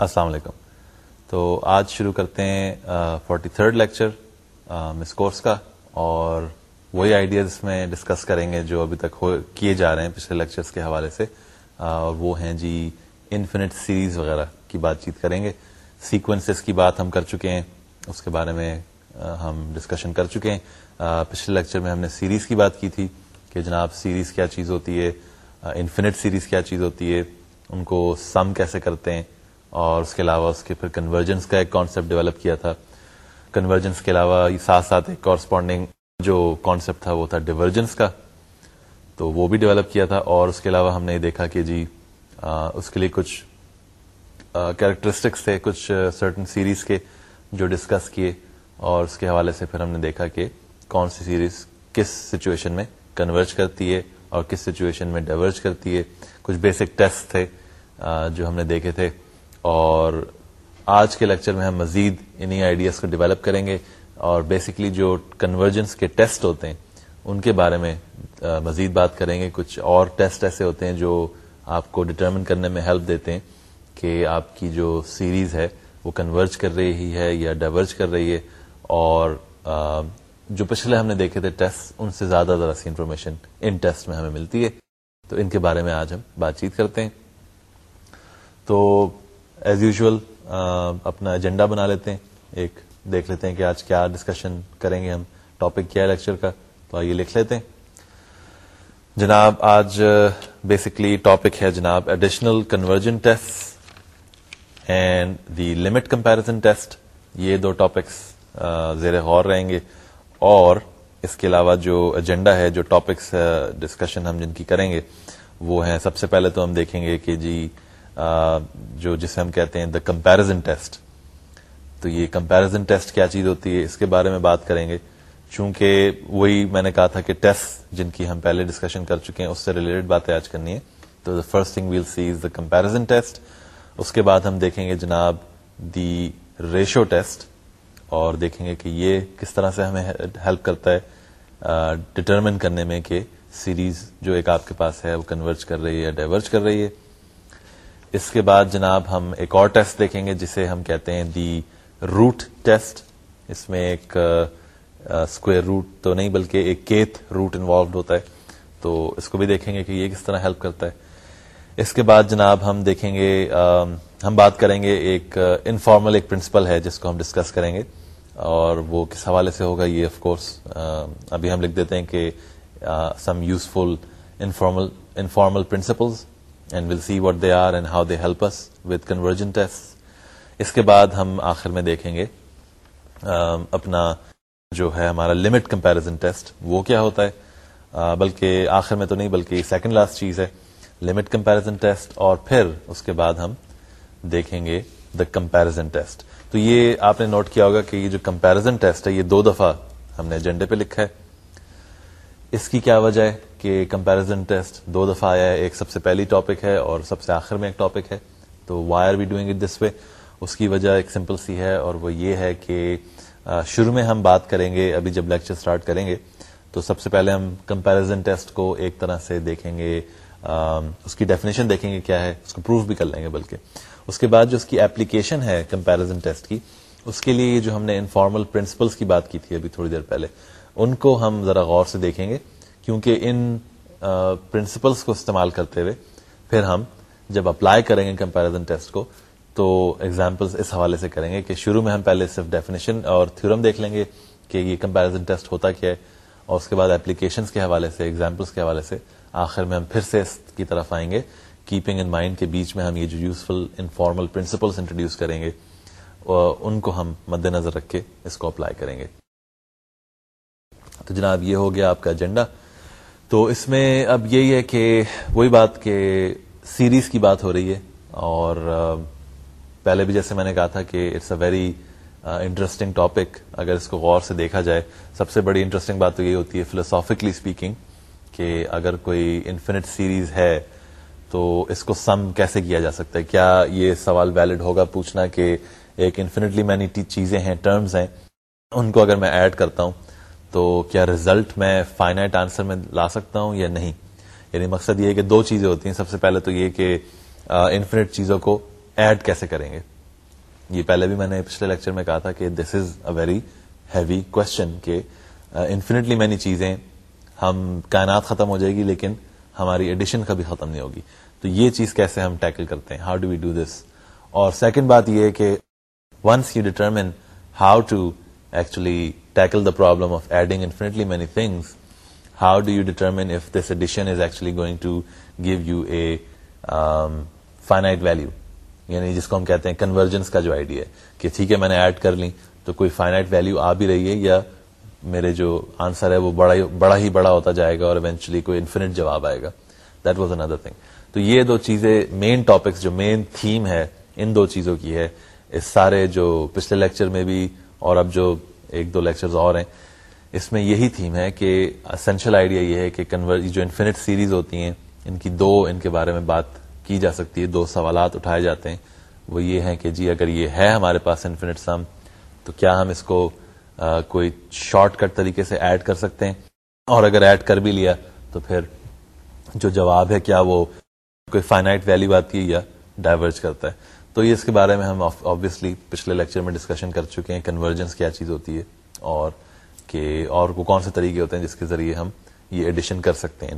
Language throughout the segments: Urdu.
السلام علیکم۔ تو آج شروع کرتے ہیں فورٹی تھرڈ لیکچر مس کورس کا، اور وہی آئیڈیاز اس میں ڈسکس کریں گے جو ابھی تک ہو، کیے جا رہے ہیں پچھلے لیکچرز کے حوالے سے۔ اور وہ ہیں جی انفینٹ سیریز وغیرہ کی بات چیت کریں گے۔ سیکوینسز کی بات ہم کر چکے ہیں، اس کے بارے میں ہم ڈسکشن کر چکے ہیں۔ پچھلے لیکچر میں ہم نے سیریز کی بات کی تھی کہ جناب سیریز کیا چیز ہوتی ہے انفینٹ سیریز کیا چیز ہوتی ہے، ان کو سم کیسے کرتے ہیں۔ اور اس کے علاوہ اس کے پھر کنورجنس کا ایک کانسیپٹ ڈیولپ کیا تھا۔ کنورجنس کے علاوہ ساتھ ساتھ ایک کورسپونڈنگ جو کانسیپٹ تھا وہ تھا ڈیورجنس کا۔ تو وہ بھی ڈیولپ کیا تھا اور اس کے علاوہ ہم نے دیکھا کہ جی آ, اس کے لیے کچھ کیریکٹرسٹکس تھے کچھ سرٹن سیریز کے جو ڈسکس کیے۔ اور اس کے حوالے سے پھر ہم نے دیکھا کہ کون سی سیریز کس سچویشن میں کنورج کرتی ہے اور کس سچویشن میں ڈائورج کرتی ہے۔ کچھ بیسک ٹیسٹ تھے جو ہم نے دیکھے تھے۔ اور آج کے لیکچر میں ہم مزید انہی آئیڈیاز کو ڈیولپ کریں گے اور بیسکلی جو کنورجنس کے ٹیسٹ ہوتے ہیں، ان کے بارے میں مزید بات کریں گے۔ کچھ اور ٹیسٹ ایسے ہوتے ہیں جو آپ کو ڈٹرمن کرنے میں ہیلپ دیتے ہیں کہ آپ کی جو سیریز ہے، وہ کنورج کر رہی ہے یا ڈائورج کر رہی ہے۔ اور جو پچھلے ہم نے دیکھے تھے ٹیسٹ ان سے زیادہ ذرا سی انفارمیشن ان ٹیسٹ میں ہمیں ملتی ہے۔ تو ان کے بارے میں آج ہم بات چیت کرتے ہیں۔ تو ایز یوزل اپنا ایجنڈا بنا لیتے ہیں. ایک دیکھ لیتے ہیں کہ آج کیا ڈسکشن کریں گے ہم. ٹاپک کیا ہے لیکچر کا؟ تو آئیے لکھ لیتے ہیں. جناب، آج بیسکلی ٹاپک ہے جناب additional conversion test and the limit comparison test یہ دو ٹاپکس زیر غور رہیں گے. اور اس کے علاوہ جو ایجنڈا ہے، جو ٹاپکس ڈسکشن ہم جن کی کریں گے، وہ ہیں. سب سے پہلے تو ہم دیکھیں گے کہ جی جو جسے ہم کہتے ہیں دا کمپیرزن ٹیسٹ تو یہ کمپیرزن ٹیسٹ کیا چیز ہوتی ہے؟ اس کے بارے میں بات کریں گے۔ چونکہ وہی میں نے کہا تھا کہ ٹیسٹ جن کی ہم پہلے ڈسکشن کر چکے ہیں، اس سے ریلیٹڈ باتیں آج کرنی ہے تو the first thing we'll see is the comparison test اس کے بعد ہم دیکھیں گے جناب دی ریشو ٹیسٹ اور دیکھیں گے کہ یہ کس طرح سے ہمیں ہیلپ کرتا ہے ڈٹرمن کرنے میں کہ سیریز جو ایک آپ کے پاس ہے وہ کنورج کر رہی ہے ڈائیورج کر رہی ہے۔ اس کے بعد جناب ہم ایک اور ٹیسٹ دیکھیں گے جسے ہم کہتے ہیں دی روٹ ٹیسٹ۔ اس میں ایک اسکوئر روٹ تو نہیں بلکہ ایک کیت روٹ انوالوڈ ہوتا ہے۔ تو اس کو بھی دیکھیں گے کہ یہ کس طرح ہیلپ کرتا ہے۔ اس کے بعد جناب ہم دیکھیں گے ہم بات کریں گے ایک انفارمل ایک پرنسپل ہے جس کو ہم ڈسکس کریں گے۔ اور وہ کس حوالے سے ہوگا یہ آف کورس ابھی ہم لکھ دیتے ہیں کہ some useful informal informal principles and we'll see what they are and how they help us with convergence test اس کے بعد ہم آخر میں دیکھیں گے اپنا جو ہے ہمارا لمٹ کمپیرزن ٹیسٹ وہ کیا ہوتا ہے؟ بلکہ آخر میں تو نہیں، بلکہ سیکنڈ لاسٹ چیز ہے۔ لمٹ کمپیرزن ٹیسٹ اور پھر اس کے بعد ہم دیکھیں گے دا کمپیرزن ٹیسٹ تو یہ آپ نے نوٹ کیا ہوگا کہ یہ جو کمپیرزن ٹیسٹ ہے، یہ دو دفعہ ہم نے ایجنڈے پہ لکھا ہے۔ اس کی کیا وجہ ہے؟ کہ کمپیرزن ٹیسٹ دو دفعہ آیا ہے، ایک سب سے پہلی ٹاپک ہے اور سب سے آخر میں ایک ٹاپک ہے۔ تو why are we doing it this way اس کی وجہ ایک سمپل سی ہے اور وہ یہ ہے کہ شروع میں ہم بات کریں گے، ابھی جب لیکچر سٹارٹ کریں گے، تو سب سے پہلے ہم کمپیرزن ٹیسٹ کو ایک طرح سے دیکھیں گے۔ اس کی ڈیفینیشن دیکھیں گے کیا ہے، اس کو پروف بھی کر لیں گے بلکہ۔ اس کے بعد جو اس کی اپلیکیشن ہے کمپیرزن ٹیسٹ کی، اس کے لیے جو ہم نے انفارمل پرنسپلس کی بات کی تھی ابھی تھوڑی دیر پہلے، ان کو ہم ذرا غور سے دیکھیں گے۔ کیونکہ ان پرنسپلس کو استعمال کرتے ہوئے پھر ہم جب اپلائی کریں گے کمپیرزن ٹیسٹ کو، تو ایگزامپلس اس حوالے سے کریں گے کہ شروع میں ہم پہلے صرف ڈیفینیشن اور تھیورم دیکھ لیں گے کہ یہ کمپیرزن ٹیسٹ ہوتا کیا ہے، اور اس کے بعد اپلیکیشن کے حوالے سے ایگزامپلس کے حوالے سے آخر میں ہم پھر سے اس کی طرف آئیں گے۔ کیپنگ ان مائنڈ کے بیچ میں ہم یہ جو یوزفل انفارمل پرنسپلس انٹروڈیوس کریں گے ان کو ہم مد نظر رکھ کے اس کو اپلائی کریں گے۔ تو جناب، یہ ہو گیا آپ کا ایجنڈا تو اس میں اب یہی ہے کہ وہی بات کہ سیریز کی بات ہو رہی ہے اور پہلے بھی جیسے میں نے کہا تھا کہ it's a very interesting topic اگر اس کو غور سے دیکھا جائے۔ سب سے بڑی انٹرسٹنگ بات تو یہ ہوتی ہے فلوسافکلی اسپیکنگ کہ اگر کوئی انفینٹ سیریز ہے تو اس کو سم کیسے کیا جا سکتا ہے؟ کیا یہ سوال ویلڈ ہوگا پوچھنا کہ ایک انفینٹلی مینی چیزیں ہیں ٹرمز ہیں، ان کو اگر میں ایڈ کرتا ہوں تو کیا ریزلٹ میں فائنائٹ آنسر میں لا سکتا ہوں یا نہیں؟ یعنی مقصد یہ ہے کہ دو چیزیں ہوتی ہیں۔ سب سے پہلے تو یہ کہ انفینٹ چیزوں کو ایڈ کیسے کریں گے؟ یہ پہلے بھی میں نے پچھلے لیکچر میں کہا تھا کہ this is a very heavy question کہ انفینٹلی مینی چیزیں ہم کائنات ختم ہو جائے گی لیکن ہماری ایڈیشن کبھی ختم نہیں ہوگی۔ تو یہ چیز کیسے ہم ٹیکل کرتے ہیں؟ How do we do this اور سیکنڈ بات یہ ہے کہ once you determine how to actually tackle the problem of adding infinitely many things how do you determine if this addition is actually going to give you a finite value یعنی جس کو ہم کہتے ہیں کنورجنس کا جو آئیڈیا ہے کہ ٹھیک ہے میں نے ایڈ کر لی تو کوئی فائنائٹ ویلو آ بھی رہی ہے یا میرے جو آنسر ہے وہ بڑا بڑا ہی بڑا ہوتا جائے گا اور ایونچولی کوئی انفینٹ جواب آئے گا. دیٹ واز اندر تھنگ تو یہ دو چیزیں مین ٹاپکس جو مین تھیم ہے، ان دو چیزوں کی ہے، اس سارے جو پچھلے لیکچر میں بھی اور اب جو ایک دو لیکچرز اور ہیں اس میں یہی تھیم ہے کہ اسینشل آئیڈیا یہ ہے کہ جو انفینٹ سیریز ہوتی ہیں ان کی دو ان کے بارے میں بات کی جا سکتی ہے دو سوالات اٹھائے جاتے ہیں۔ وہ یہ ہیں کہ جی اگر یہ ہے ہمارے پاس انفینٹ سم تو کیا ہم اس کو آ, کوئی شارٹ کٹ طریقے سے ایڈ کر سکتے ہیں؟ اور اگر ایڈ کر بھی لیا تو پھر جو جواب ہے کیا وہ کوئی فائنائٹ ویلو آتی ہے یا ڈائیورج کرتا ہے؟ تو یہ اس کے بارے میں ہم آبویسلی پچھلے لیکچر میں ڈسکشن کر چکے ہیں کنورجنس کیا چیز ہوتی ہے اور کہ اور کو کون سے طریقے ہوتے ہیں جس کے ذریعے ہم یہ ایڈیشن کر سکتے ہیں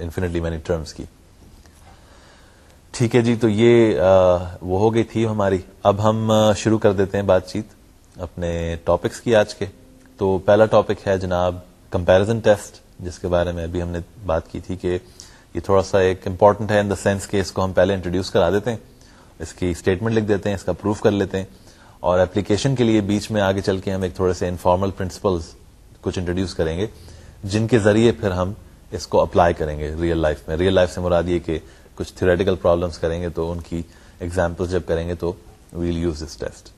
انفینٹلی مینی ٹرمز کی۔ ٹھیک ہے جی تو یہ وہ ہو گئی تھی ہماری۔ اب ہم شروع کر دیتے ہیں بات چیت اپنے ٹاپکس کی آج کے۔ تو پہلا ٹاپک ہے جناب کمپیرزن ٹیسٹ جس کے بارے میں ابھی ہم نے بات کی تھی کہ یہ تھوڑا سا ایک امپورٹنٹ ہے ان دا سینس کہ اس کو ہم پہلے انٹروڈیوس کرا دیتے ہیں۔ اس کی اسٹیٹمنٹ لکھ دیتے ہیں، اس کا پروف کر لیتے ہیں۔ اور اپلیکیشن کے لیے بیچ میں آگے چل کے ہم ایک تھوڑے سے انفارمل پرنسپلس کچھ انٹروڈیوس کریں گے، جن کے ذریعے پھر ہم اس کو اپلائی کریں گے ریئل لائف میں۔ ریئل لائف سے مراد یہ کہ کچھ تھریٹیکل پرابلمس کریں گے تو ان کی ایگزامپل جب کریں گے تو ویل یوز دس ٹیسٹ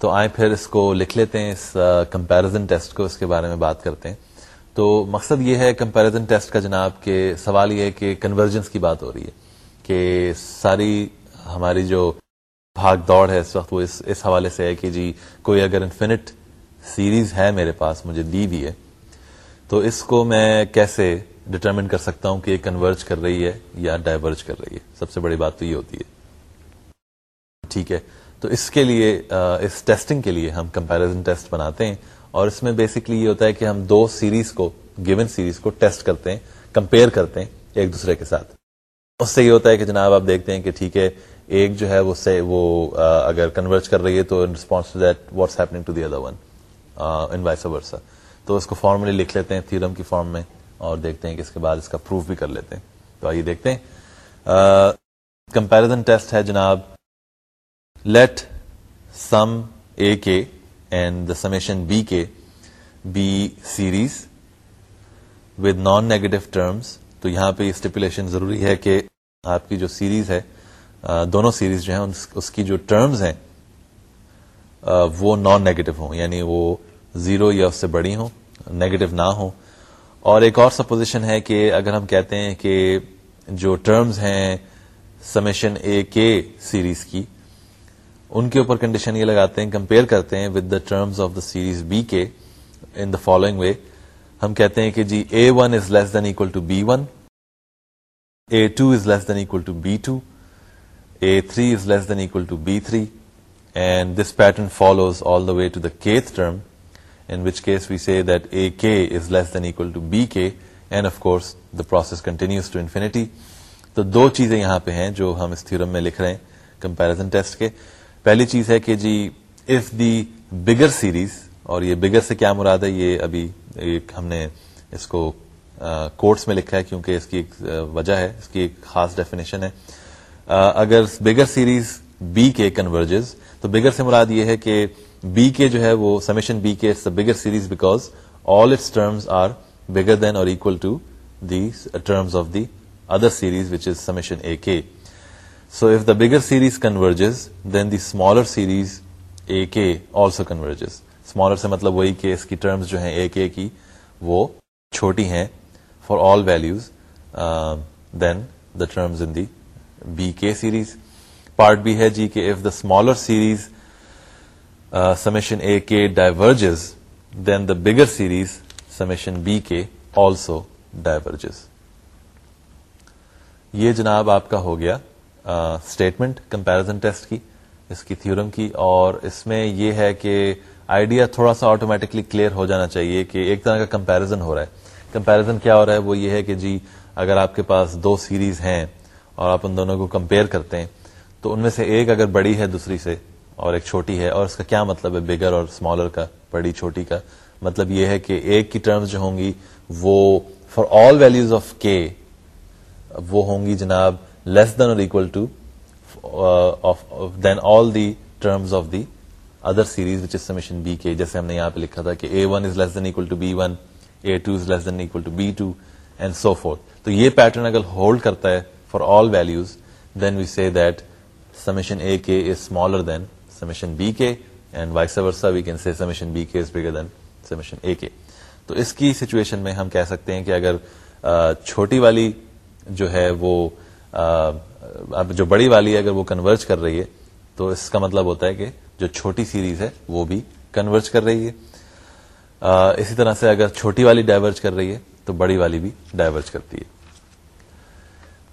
تو آئے پھر اس کو لکھ لیتے ہیں، اس کمپیرزن ٹیسٹ کو، اس کے بارے میں بات کرتے ہیں۔ تو مقصد یہ ہے کمپیرزن ٹیسٹ کا جناب، کہ سوال یہ ہے کہ کنورجنس کی بات ہو رہی ہے۔ کہ ساری ہماری جو بھاگ دوڑ ہے اس وقت وہ اس اس حوالے سے ہے کہ جی کوئی اگر انفینٹ سیریز ہے میرے پاس، مجھے دی بھی ہے، تو اس کو میں کیسے ڈٹرمن کر سکتا ہوں کہ یہ کنورج کر رہی ہے یا ڈائیورج کر رہی ہے؟ سب سے بڑی بات تو یہ ہوتی ہے۔ ٹھیک ہے۔ تو اس کے لیے اس ٹیسٹنگ کے لیے ہم کمپیرزن ٹیسٹ بناتے ہیں اور اس میں بیسکلی یہ ہوتا ہے کہ ہم دو سیریز کو گیون سیریز کو ٹیسٹ کرتے ہیں کمپیئر کرتے ہیں ایک دوسرے کے ساتھ۔ اس سے یہ ہوتا ہے کہ جناب آپ دیکھتے ہیں کہ ٹھیک ہے، ایک جو ہے وہ سے وہ اگر کنورٹ کر رہی ہے تو in response to that what's happening to the other one in vice versa تو اس کو فارملی لکھ لیتے ہیں تھیورم کی فارم میں اور دیکھتے ہیں کہ اس کے بعد اس کا پروف بھی کر لیتے ہیں۔ تو آئیے دیکھتے ہیں۔ کمپیرزن ٹیسٹ ہے جناب۔ Let sum A K and the summation B K be series with non negative terms تو یہاں پہ اسٹیپولیشن ضروری ہے کہ آپ کی جو سیریز ہے دونوں سیریز جو ہیں اس کی جو ٹرمز ہیں وہ نان نیگیٹو ہوں یعنی وہ زیرو یا اس سے بڑی ہوں نیگیٹو نہ ہوں۔ اور ایک اور سپوزیشن ہے کہ اگر ہم کہتے ہیں کہ جو ٹرمز ہیں سمیشن اے کے سیریز کی، ان کے اوپر کنڈیشن یہ لگاتے ہیں کمپیئر کرتے ہیں with the terms of the series B K in the following way ہم کہتے ہیں کہ جی A one is less than equal to B one A two is less than equal to B two A three is less than equal to B three and this pattern follows all the way to the kth term in which case we say that ak is less than equal to bk and of course the process continues to infinity. تو دو چیزیں یہاں پہ ہیں جو ہم اس تھیورم میں لکھ رہے ہیں کمپیرزن ٹیسٹ کے۔ پہلی چیز ہے کہ جی اف دی بگر سیریز اور یہ بگر سے کیا مراد ہے؟ یہ ابھی ایک ہم نے اس کو کورٹس میں لکھا ہے کیونکہ اس کی ایک وجہ ہے، اس کی ایک خاص ڈیفینیشن ہے۔ اگر بگر سیریز بی کے کنورجز تو بگر سے مراد یہ ہے کہ بی کے جو ہے وہ summation B K bigger series because all its terms are bigger than اور equal to the terms of the other series which is summation A K so if the bigger series converges then the smaller series A K also converges smaller سے مطلب وہی کہ اس کی ٹرمز جو ہیں اے کے کی وہ چھوٹی ہیں for all values than the terms in the B K series part بھی ہے جی کہ if the smaller series summation A K diverges then the bigger series summation B K also diverges یہ جناب آپ کا ہو گیا اسٹیٹمنٹ کمپیرزن ٹیسٹ کی، اس کی تھیورم کی اور اس میں یہ ہے کہ آئیڈیا تھوڑا سا آٹومیٹکلی کلیئر ہو جانا چاہیے کہ ایک طرح کا کمپیرزن ہو رہا ہے۔ کمپیرزن کیا ہو رہا ہے؟ وہ یہ ہے کہ جی اگر آپ کے پاس دو سیریز ہیں اور آپ ان دونوں کو کمپیئر کرتے ہیں، تو ان میں سے ایک اگر بڑی ہے دوسری سے اور ایک چھوٹی ہے، اور اس کا کیا مطلب ہے؟ بگر اور اسمالر کا، بڑی چھوٹی کا۔ مطلب یہ ہے کہ ایک کی ٹرمز جو ہوں گی، وہ for all values of k وہ ہوں گی جناب لیس دین اور equal to than all the terms of the other series which is summation B K جیسے ہم نے یہاں پہ لکھا تھا کہ A one is less than equal to B one A two is less than equal to B two and so forth تو یہ پیٹرن اگر ہولڈ کرتا ہے for all values then we see that summation A K is smaller than summation B K and vice versa we can see summation B K is bigger then summation a k تو اس کی سچویشن میں ہم کہہ سکتے ہیں کہ اگر چھوٹی والی جو ہے وہ جو بڑی والی ہے اگر وہ کنورج کر رہی ہے، تو اس کا مطلب ہوتا ہے کہ جو چھوٹی سیریز ہے، وہ بھی کنورج کر رہی ہے۔ اسی طرح سے اگر چھوٹی والی ڈائیورج کر رہی ہے، تو بڑی والی بھی ڈائیورج کرتی ہے۔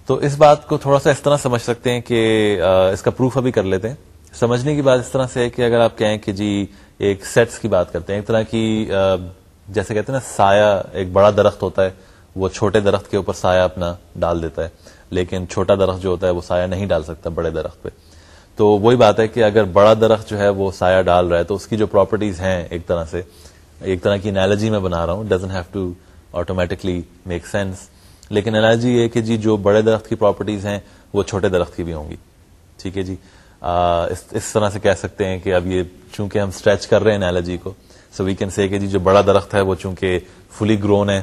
تو اس بات کو تھوڑا سا اس طرح سمجھ سکتے ہیں کہ اس کا پروف ابھی کر لیتے ہیں۔ سمجھنے کی بات اس طرح سے ہے کہ اگر آپ کہیں کہ جی ایک سیٹس کی بات کرتے ہیں، ایک طرح کی جیسے کہتے ہیں نا، سایہ ایک بڑا درخت ہوتا ہے، وہ چھوٹے درخت کے اوپر سایہ اپنا ڈال دیتا ہے، لیکن چھوٹا درخت جو ہوتا ہے، وہ سایہ نہیں ڈال سکتا بڑے درخت پہ۔ تو وہی بات ہے کہ اگر بڑا درخت جو ہے وہ سایہ ڈال رہا ہے تو اس کی جو پراپرٹیز ہیں ایک طرح سے، ایک طرح کی انالوجی میں بنا رہا ہوں doesn't have to automatically make sense لیکن انالوجی یہ کہ جی جو بڑے درخت کی پراپرٹیز ہیں وہ چھوٹے درخت کی بھی ہوں گی۔ ٹھیک ہے جی؟ اس طرح سے کہہ سکتے ہیں کہ اب یہ چونکہ ہم اسٹریچ کر رہے ہیں انالوجی کو سو وی کین سے کہ جی جو بڑا درخت ہے وہ چونکہ فلی گرون ہے،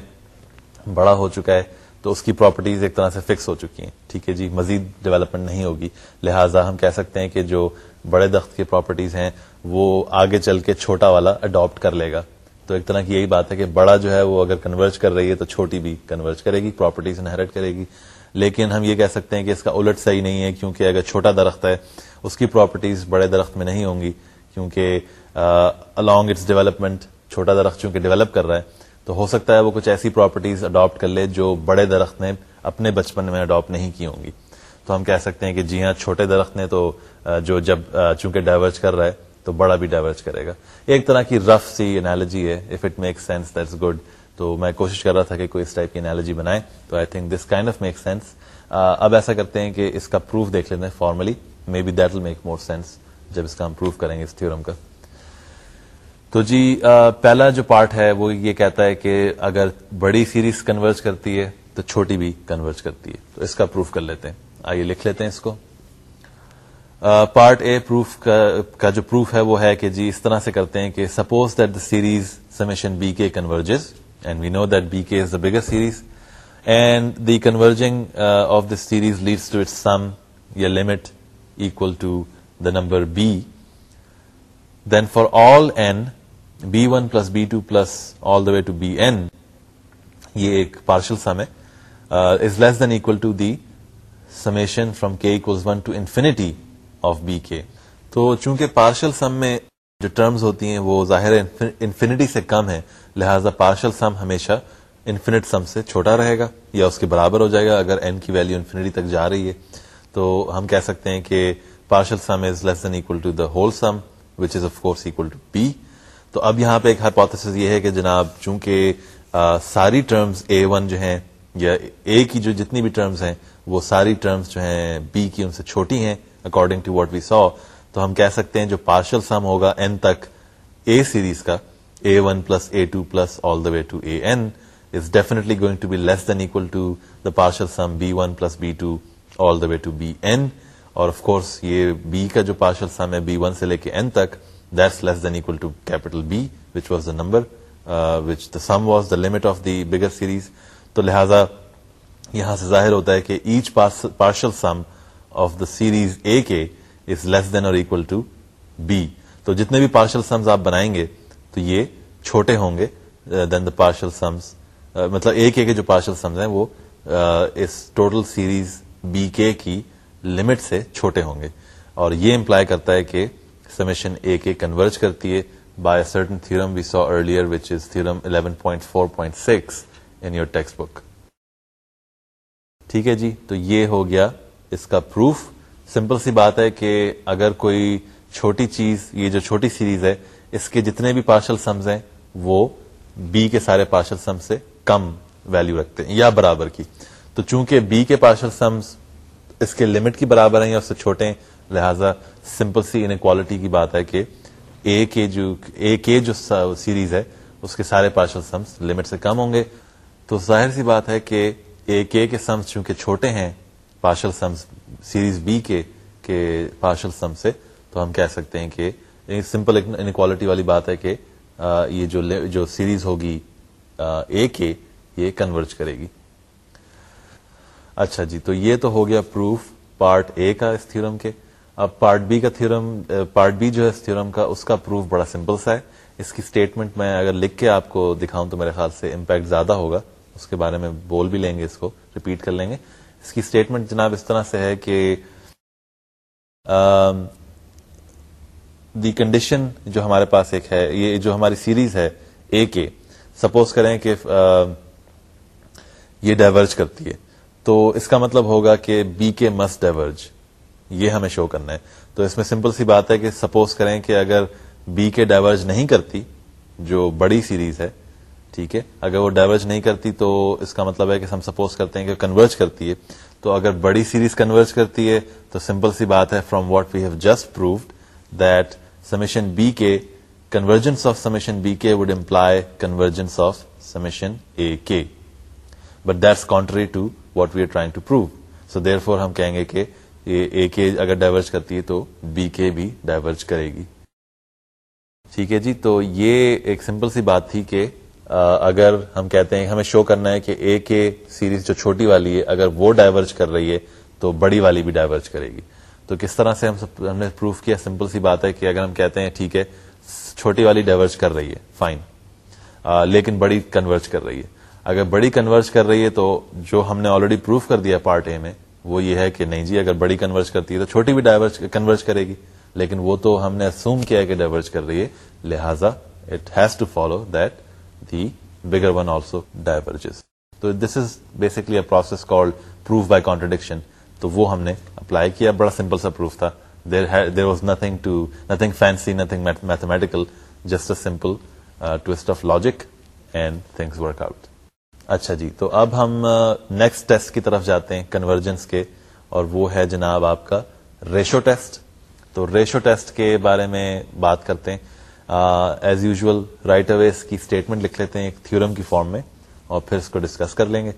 بڑا ہو چکا ہے۔ تو اس کی پراپرٹیز ایک طرح سے فکس ہو چکی ہیں۔ ٹھیک ہے جی مزید ڈیولپمنٹ نہیں ہوگی۔ لہٰذا ہم کہہ سکتے ہیں کہ جو بڑے درخت کی پراپرٹیز ہیں، وہ آگے چل کے چھوٹا والا اڈاپٹ کر لے گا۔ تو ایک طرح کی یہی بات ہے کہ بڑا جو ہے وہ اگر کنورج کر رہی ہے تو چھوٹی بھی کنورج کرے گی پراپرٹیز انہیرٹ کرے گی۔ لیکن ہم یہ کہہ سکتے ہیں کہ اس کا الٹ صحیح نہیں ہے، کیونکہ اگر چھوٹا درخت ہے، اس کی پراپرٹیز بڑے درخت میں نہیں ہوں گی، کیونکہ الانگ اٹس ڈیولپمنٹ چھوٹا درخت چونکہ ڈیولپ کر رہا ہے تو ہو سکتا ہے وہ کچھ ایسی پراپرٹیز اڈاپٹ کر لے جو بڑے درخت نے اپنے بچپن میں اڈاپٹ نہیں کی ہوں گی۔ تو ہم کہہ سکتے ہیں کہ جی ہاں چھوٹے درخت نے تو جو جب چونکہ ڈائیورج کر رہا ہے تو بڑا بھی ڈائیورج کرے گا۔ ایک طرح کی رف سی انالوجی ہے۔ If it make sense that's good تو میں کوشش کر رہا تھا کہ کوئی اس ٹائپ کی انالوجی بنائے۔ تو I think this kind of make sense اب ایسا کرتے ہیں کہ اس کا پروف دیکھ لیتے ہیں formally maybe that will make more sense جب اس کا ہم پروف کریں گے اس تھیورم کا۔ تو جی پہلا جو پارٹ ہے، وہ یہ کہتا ہے کہ اگر بڑی سیریز کنورج کرتی ہے، تو چھوٹی بھی کنورج کرتی ہے۔ تو اس کا پروف کر لیتے ہیں۔ آئیے لکھ لیتے ہیں اس کو۔ پارٹ اے پروف کا جو پروف ہے، وہ ہے کہ جی اس طرح سے کرتے ہیں کہ suppose that the series summation b k converges and we know that b k is the bigger series and the converging of this series leads to its sum یا limit equal to the number B then for all n b one plus b two plus all the way to b n یہ ایک پارشل سم ہے. Is less than equal to the summation from k one to infinity of b k تو چونکہ پارشل سم میں جو ٹرمز ہوتی ہیں وہ ظاہر انفینٹی سے کم ہے لہذا پارشل سم ہمیشہ انفینٹ سم سے چھوٹا رہے گا یا اس کے برابر ہو جائے گا اگر این کی ویلو انفینٹی تک جا رہی ہے۔ تو ہم کہہ سکتے ہیں کہ partial sum is less than equal to the whole sum which is of course equal to P تو اب یہاں پہ ایک ہائپوتھس یہ ہے کہ جناب چونکہ ساری ٹرمز اے ون جو ہیں یا اے کی جو جتنی بھی ٹرمز ہیں، وہ ساری ٹرمز جو ہیں بی کی ان سے چھوٹی ہیں according to what we saw تو ہم کہہ سکتے ہیں جو پارشل سم ہوگا این تک اے سیریز کا a one plus a two plus all the way to a n is definitely going to be less than equal to the partial sum b one plus b two all the way to b n اور آف کورس یہ بی کا جو پارشل سم ہے بی ون سے لے کے این تک that's less than equal to capital B which was the number which the sum was the limit of the bigger series تو لہذا یہاں سے ظاہر ہوتا ہے کہ each partial sum of the series a k is less دین اور اکول ٹو بی تو جتنے بھی پارشل سمز آپ بنائیں گے، تو یہ چھوٹے ہوں گے دین دا پارشل سمز مطلب اے کے جو پارشل سمز ہیں، وہ uh, اس ٹوٹل سیریز بی کے کی لمٹ سے چھوٹے ہوں گے. اور یہ امپلائی کرتا ہے کہ سمیشن اے کے کنورج کرتی ہے by certain theorem we saw earlier which is theorem 11.4.6 in your textbook ٹھیک ہے جی تو یہ ہو گیا اس کا پروف سمپل سی بات ہے کہ اگر کوئی چھوٹی چیز یہ جو چھوٹی سیریز ہے اس کے جتنے بھی پارشل سمز ہیں وہ بی کے سارے پارشل سم سے کم ویلو رکھتے ہیں یا برابر کی تو چونکہ بی کے پارشل سمز اس کے لمٹ کی برابر ہیں یا اس سے چھوٹے ہیں لہذا سمپل سی انکوالٹی کی بات ہے کہ اے کے جو اے کے جو سیریز ہے، اس کے سارے پارشل سمز لمٹ سے کم ہوں گے۔ تو ظاہر سی بات ہے کہ اے کے کے سمز چونکہ چھوٹے ہیں partial SIMs series be K کے پارشل سم سے، تو ہم کہہ سکتے ہیں کہ سمپل انکوالٹی والی بات ہے کہ یہ جو جو سیریز ہوگی اے کے یہ کنورج کرے گی۔ اچھا جی تو یہ تو ہو گیا پروف پارٹ اے کا اس تھیورم کے۔ اب پارٹ بی کا تھیورم پارٹ بی جو ہے اس تھیورم کا، اس کا پروف بڑا سمپل سا ہے۔ اس کی اسٹیٹمنٹ میں اگر لکھ کے آپ کو دکھاؤں تو میرے خیال سے امپیکٹ زیادہ ہوگا۔ اس کے بارے میں بول بھی لیں گے اس کو ریپیٹ کر لیں گے۔ اس کی اسٹیٹمنٹ جناب اس طرح سے ہے کہ دی کنڈیشن جو ہمارے پاس ایک ہے، یہ جو ہماری سیریز ہے اے کے سپوز کریں کہ یہ ڈائیورج کرتی ہے۔ تو اس کا مطلب ہوگا کہ بی کے مسٹ ڈائیورج یہ ہمیں شو کرنا ہے۔ تو اس میں سمپل سی بات ہے کہ سپوز کریں کہ اگر بی کے ڈائیورج نہیں کرتی، جو بڑی سیریز ہے، ٹھیک ہے، اگر وہ ڈائیورج نہیں کرتی تو اس کا مطلب ہے کہ ہم سپوز کرتے ہیں کہ کنورج کرتی ہے۔ تو اگر بڑی سیریز کنورج کرتی ہے، تو سمپل سی بات ہے from what we have just proved that summation b k convergence of summation b k would imply convergence of summation a k but that's contrary to what we are trying to prove so therefore ہم کہیں گے کہ اے کے اگر ڈائیورج کرتی ہے تو بی کے بھی ڈائیورج کرے گی۔ ٹھیک ہے جی تو یہ ایک سمپل سی بات تھی کہ اگر ہم کہتے ہیں، ہمیں شو کرنا ہے کہ اے کے سیریز جو چھوٹی والی ہے، اگر وہ ڈائیورج کر رہی ہے تو بڑی والی بھی ڈائیورج کرے گی۔ تو کس طرح سے ہم ہم نے پروف کیا؟ سمپل سی بات ہے کہ اگر ہم کہتے ہیں، ٹھیک ہے، چھوٹی والی ڈائیورج کر رہی ہے فائن لیکن بڑی کنورج کر رہی ہے۔ اگر بڑی کنورج کر رہی ہے تو جو ہم نے آلریڈی پروف کر دیا پارٹ اے میں وہ یہ ہے کہ نہیں جی اگر بڑی کنورج کرتی ہے تو چھوٹی بھی ڈائیورج کنورج کرے گی۔ لیکن وہ تو ہم نے اسوم کیا ہے کہ ڈائیورج کر رہی ہے۔ لہذا it has to follow that the bigger one also diverges تو this is basically a process called proof by contradiction تو وہ ہم نے اپلائی کیا۔ بڑا سمپل سا پروف تھا۔ There was nothing to nothing fancy nothing mathematical just a simple twist of logic and things work out اچھا جی تو اب ہم نیکسٹ ٹیسٹ کی طرف جاتے ہیں کنورجنس کے، اور وہ ہے جناب آپ کا ریشو ٹیسٹ تو ریشو ٹیسٹ کے بارے میں بات کرتے ہیں۔ ایز یوزل رائٹ اویز کی اسٹیٹمنٹ لکھ لیتے ہیں ایک تھورم کی فارم میں، اور پھر اس کو ڈسکس کر لیں گے۔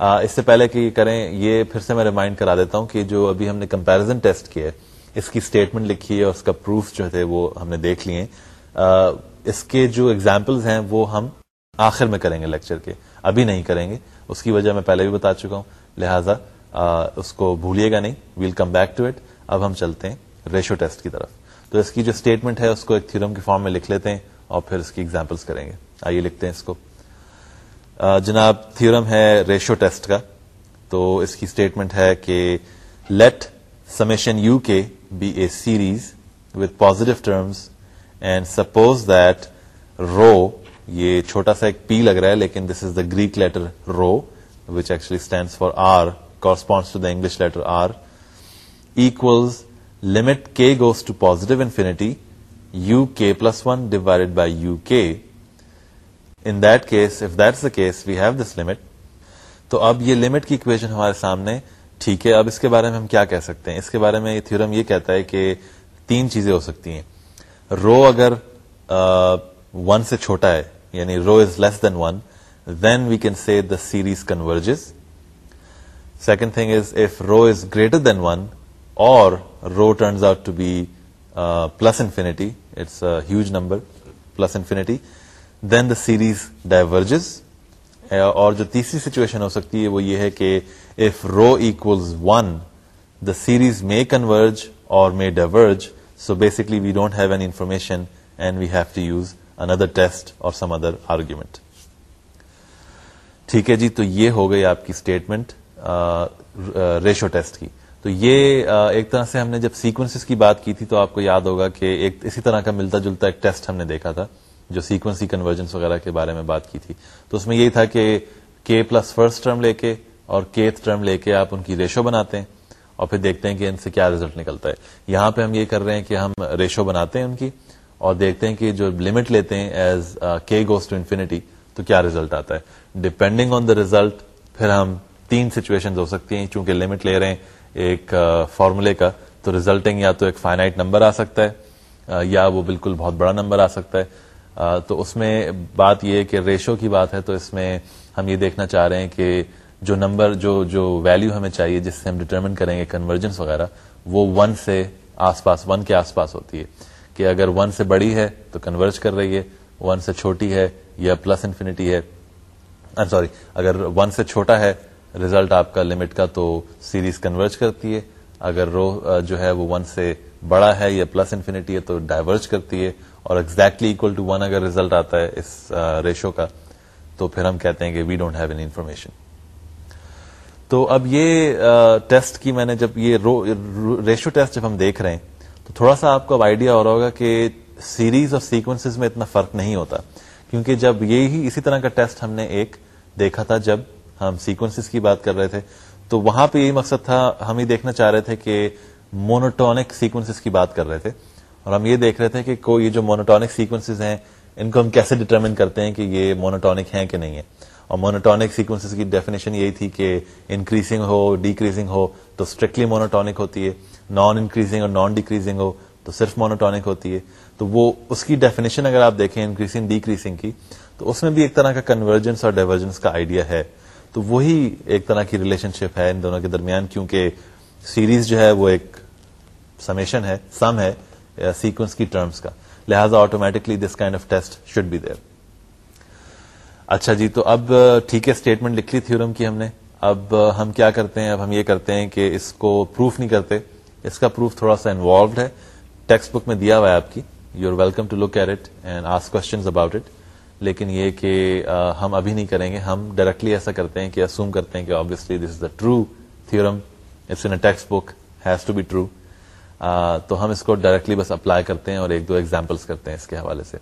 اس سے پہلے کہ کریں، یہ پھر سے میں ریمائنڈ کرا دیتا ہوں کہ جو ابھی ہم نے کمپیرزن ٹیسٹ کیا ہے، اس کی اسٹیٹمنٹ لکھی ہے، اور اس کا پروف جو تھے وہ ہم نے دیکھ لیے۔ اس کے جو ایگزامپلز ہیں، وہ ہم آخر میں کریں گے لیکچر کے۔ ابھی نہیں کریں گے۔ اس کی وجہ میں پہلے بھی بتا چکا ہوں۔ لہٰذا اس کو بھولیے گا نہیں۔ We'll come back to it اب ہم چلتے ہیں ریشو ٹیسٹ کی طرف۔ تو اس کی جو اسٹیٹمنٹ ہے، اس کو ایک تھیورم کی فارم میں لکھ لیتے ہیں اور پھر اس کی ایگزامپلس کریں گے۔ آئیے لکھتے ہیں اس کو۔ جناب تھیورم ہے ریشو ٹیسٹ کا۔ تو اس کی اسٹیٹمنٹ ہے کہ let summation u k be a series with positive terms and suppose that rho یہ چھوٹا سا ایک پی لگ رہا ہے، لیکن this is the Greek letter rho which actually stand for R corresponds to the English letter R equals limit k goes to positive infinity u k plus one divide by u k in that case if that's the case we have this limit تو اب یہ لمٹ کی اکویژن ہمارے سامنے، ٹھیک ہے، اب اس کے بارے میں ہم کیا کہہ سکتے ہیں؟ اس کے بارے میں یہ تھورم یہ کہتا ہے کہ تین چیزیں ہو سکتی ہیں۔ رو اگر ون سے چھوٹا ہے یعنی rho is less than one then we can see the series converges second thing is if rho is greater than one or rho turns out to be plus infinity it's huge number plus infinity then the series diverges اور جو تیسری سچویشن ہو سکتی ہے وہ یہ ہے کہ if rho equals one the series may converge or may diverge so basically we don't have any information and we have to use another test or some other argument ٹھیک ہے جی تو یہ ہو گئی آپ کی اسٹیٹمنٹ ریشو ٹیسٹ کی۔ تو یہ ایک طرح سے ہم نے جب سیکوینس کی بات کی تھی تو آپ کو یاد ہوگا کہ ایک، اسی طرح کا ملتا جلتا ایک ٹیسٹ ہم نے دیکھا تھا، جو سیکوینسی کنورجنس وغیرہ کے بارے میں بات کی تھی۔ تو اس میں یہی تھا کہ کے پلس فرسٹ ٹرم لے کے اور کیتھ ٹرم لے کے آپ ان کی ریشو بناتے ہیں اور پھر دیکھتے ہیں کہ ان سے کیا ریزلٹ نکلتا ہے۔ یہاں پہ ہم یہ کر رہے ہیں کہ ہم ریشو بناتے ہیں ان کی۔ اور دیکھتے ہیں کہ جو لمٹ لیتے ہیں ایز کے گوز ٹو انفینٹی تو کیا ریزلٹ آتا ہے؟ ڈپینڈنگ آن دا ریزلٹ پھر ہم تین سچویشن ہو سکتی ہیں، چونکہ لمٹ لے رہے ہیں ایک uh, فارمولے کا، تو ریزلٹنگ یا تو ایک فائنائٹ نمبر آ سکتا ہے uh, یا وہ بالکل بہت بڑا نمبر آ سکتا ہے۔ uh, تو اس میں بات یہ کہ ریشو کی بات ہے، تو اس میں ہم یہ دیکھنا چاہ رہے ہیں کہ جو نمبر جو جو ویلو ہمیں چاہیے، جس سے ہم ڈٹرمن کریں گے کنورجنس وغیرہ، وہ ون سے آس پاس ون کے آس پاس ہوتی ہے۔ کہ اگر ون سے بڑی ہے تو کنورج کر رہی ہے ون سے چھوٹی ہے یا پلس انفینٹی ہے۔ سوری اگر ون سے چھوٹا ہے ریزلٹ آپ کا لمٹ کا تو سیریز کنورج کرتی ہے۔ اگر رو جو ہے وہ ون سے بڑا ہے یا پلس انفینٹی ہے تو ڈائیورج کرتی ہے۔ اور ایگزیکٹلی اکول ٹو ون اگر ریزلٹ آتا ہے اس ریشو کا، تو پھر ہم کہتے ہیں کہ we don't have any information تو اب یہ ٹیسٹ کی میں نے جب یہ ریشو ٹیسٹ جب ہم دیکھ رہے ہیں تو تھوڑا سا آپ کو آئیڈیا ہو رہا ہوگا کہ سیریز اور سیکوینس میں اتنا فرق نہیں ہوتا، کیونکہ جب یہی اسی طرح کا ٹیسٹ ہم نے ایک دیکھا تھا، جب ہم سیکوینس کی بات کر رہے تھے، تو وہاں پہ یہی مقصد تھا، ہم یہ دیکھنا چاہ رہے تھے کہ مونوٹونک سیکوینس کی بات کر رہے تھے، اور ہم یہ دیکھ رہے تھے کہ کوئی جو مونوٹونک سیکوینس ہیں، ان کو ہم کیسے ڈٹرمن کرتے ہیں کہ یہ مونوٹونک ہیں کہ نہیں ہے اور مونوٹونک سیکوینس کی ڈیفینیشن یہی تھی کہ انکریزنگ ہو ڈیکریزنگ ہو، تو اسٹرکٹلی مونوٹونک ہوتی ہے۔ نان انکریزنگ اور نان ڈیکریزنگ ہو تو صرف مونوٹونک ہوتی ہے، تو وہ اس کی ڈیفینیشن اگر آپ دیکھیں انکریزنگ ڈیکریزنگ کی، تو اس میں بھی ایک طرح کا کنورجنس اور ڈائیورجنس کا آئیڈیا ہے۔ تو وہی ایک طرح کی ریلیشن شپ ہے ان دونوں کے درمیان، کیونکہ سیریز جو ہے وہ ایک سمیشن ہے سم ہے سیکوینس کی ٹرمز کا۔ لہٰذا automatically this kind of test should be there اچھا جی تو اب ٹھیک ہے اسٹیٹمنٹ لکھ لی تھیورم کی ہم نے۔ اب ہم کیا کرتے ہیں؟ اب ہم یہ کرتے ہیں کہ اس کو پروف نہیں کرتے۔ اس کا پروف تھوڑا سا انوالوڈ ہے۔ ٹیکسٹ بک میں دیا ہوا ہے آپ کی۔ You are welcome to look at it and ask question about it لیکن یہ کہ ہم ابھی نہیں کریں گے۔ ہم ڈائریکٹلی ایسا کرتے ہیں کہ اسوم کرتے ہیں کہ obviously this is the true theorem it's in textbook has to be true تو ہم اس کو ڈائریکٹلی بس اپلائی کرتے ہیں اور ایک دو ایگزامپلس کرتے ہیں اس کے حوالے سے۔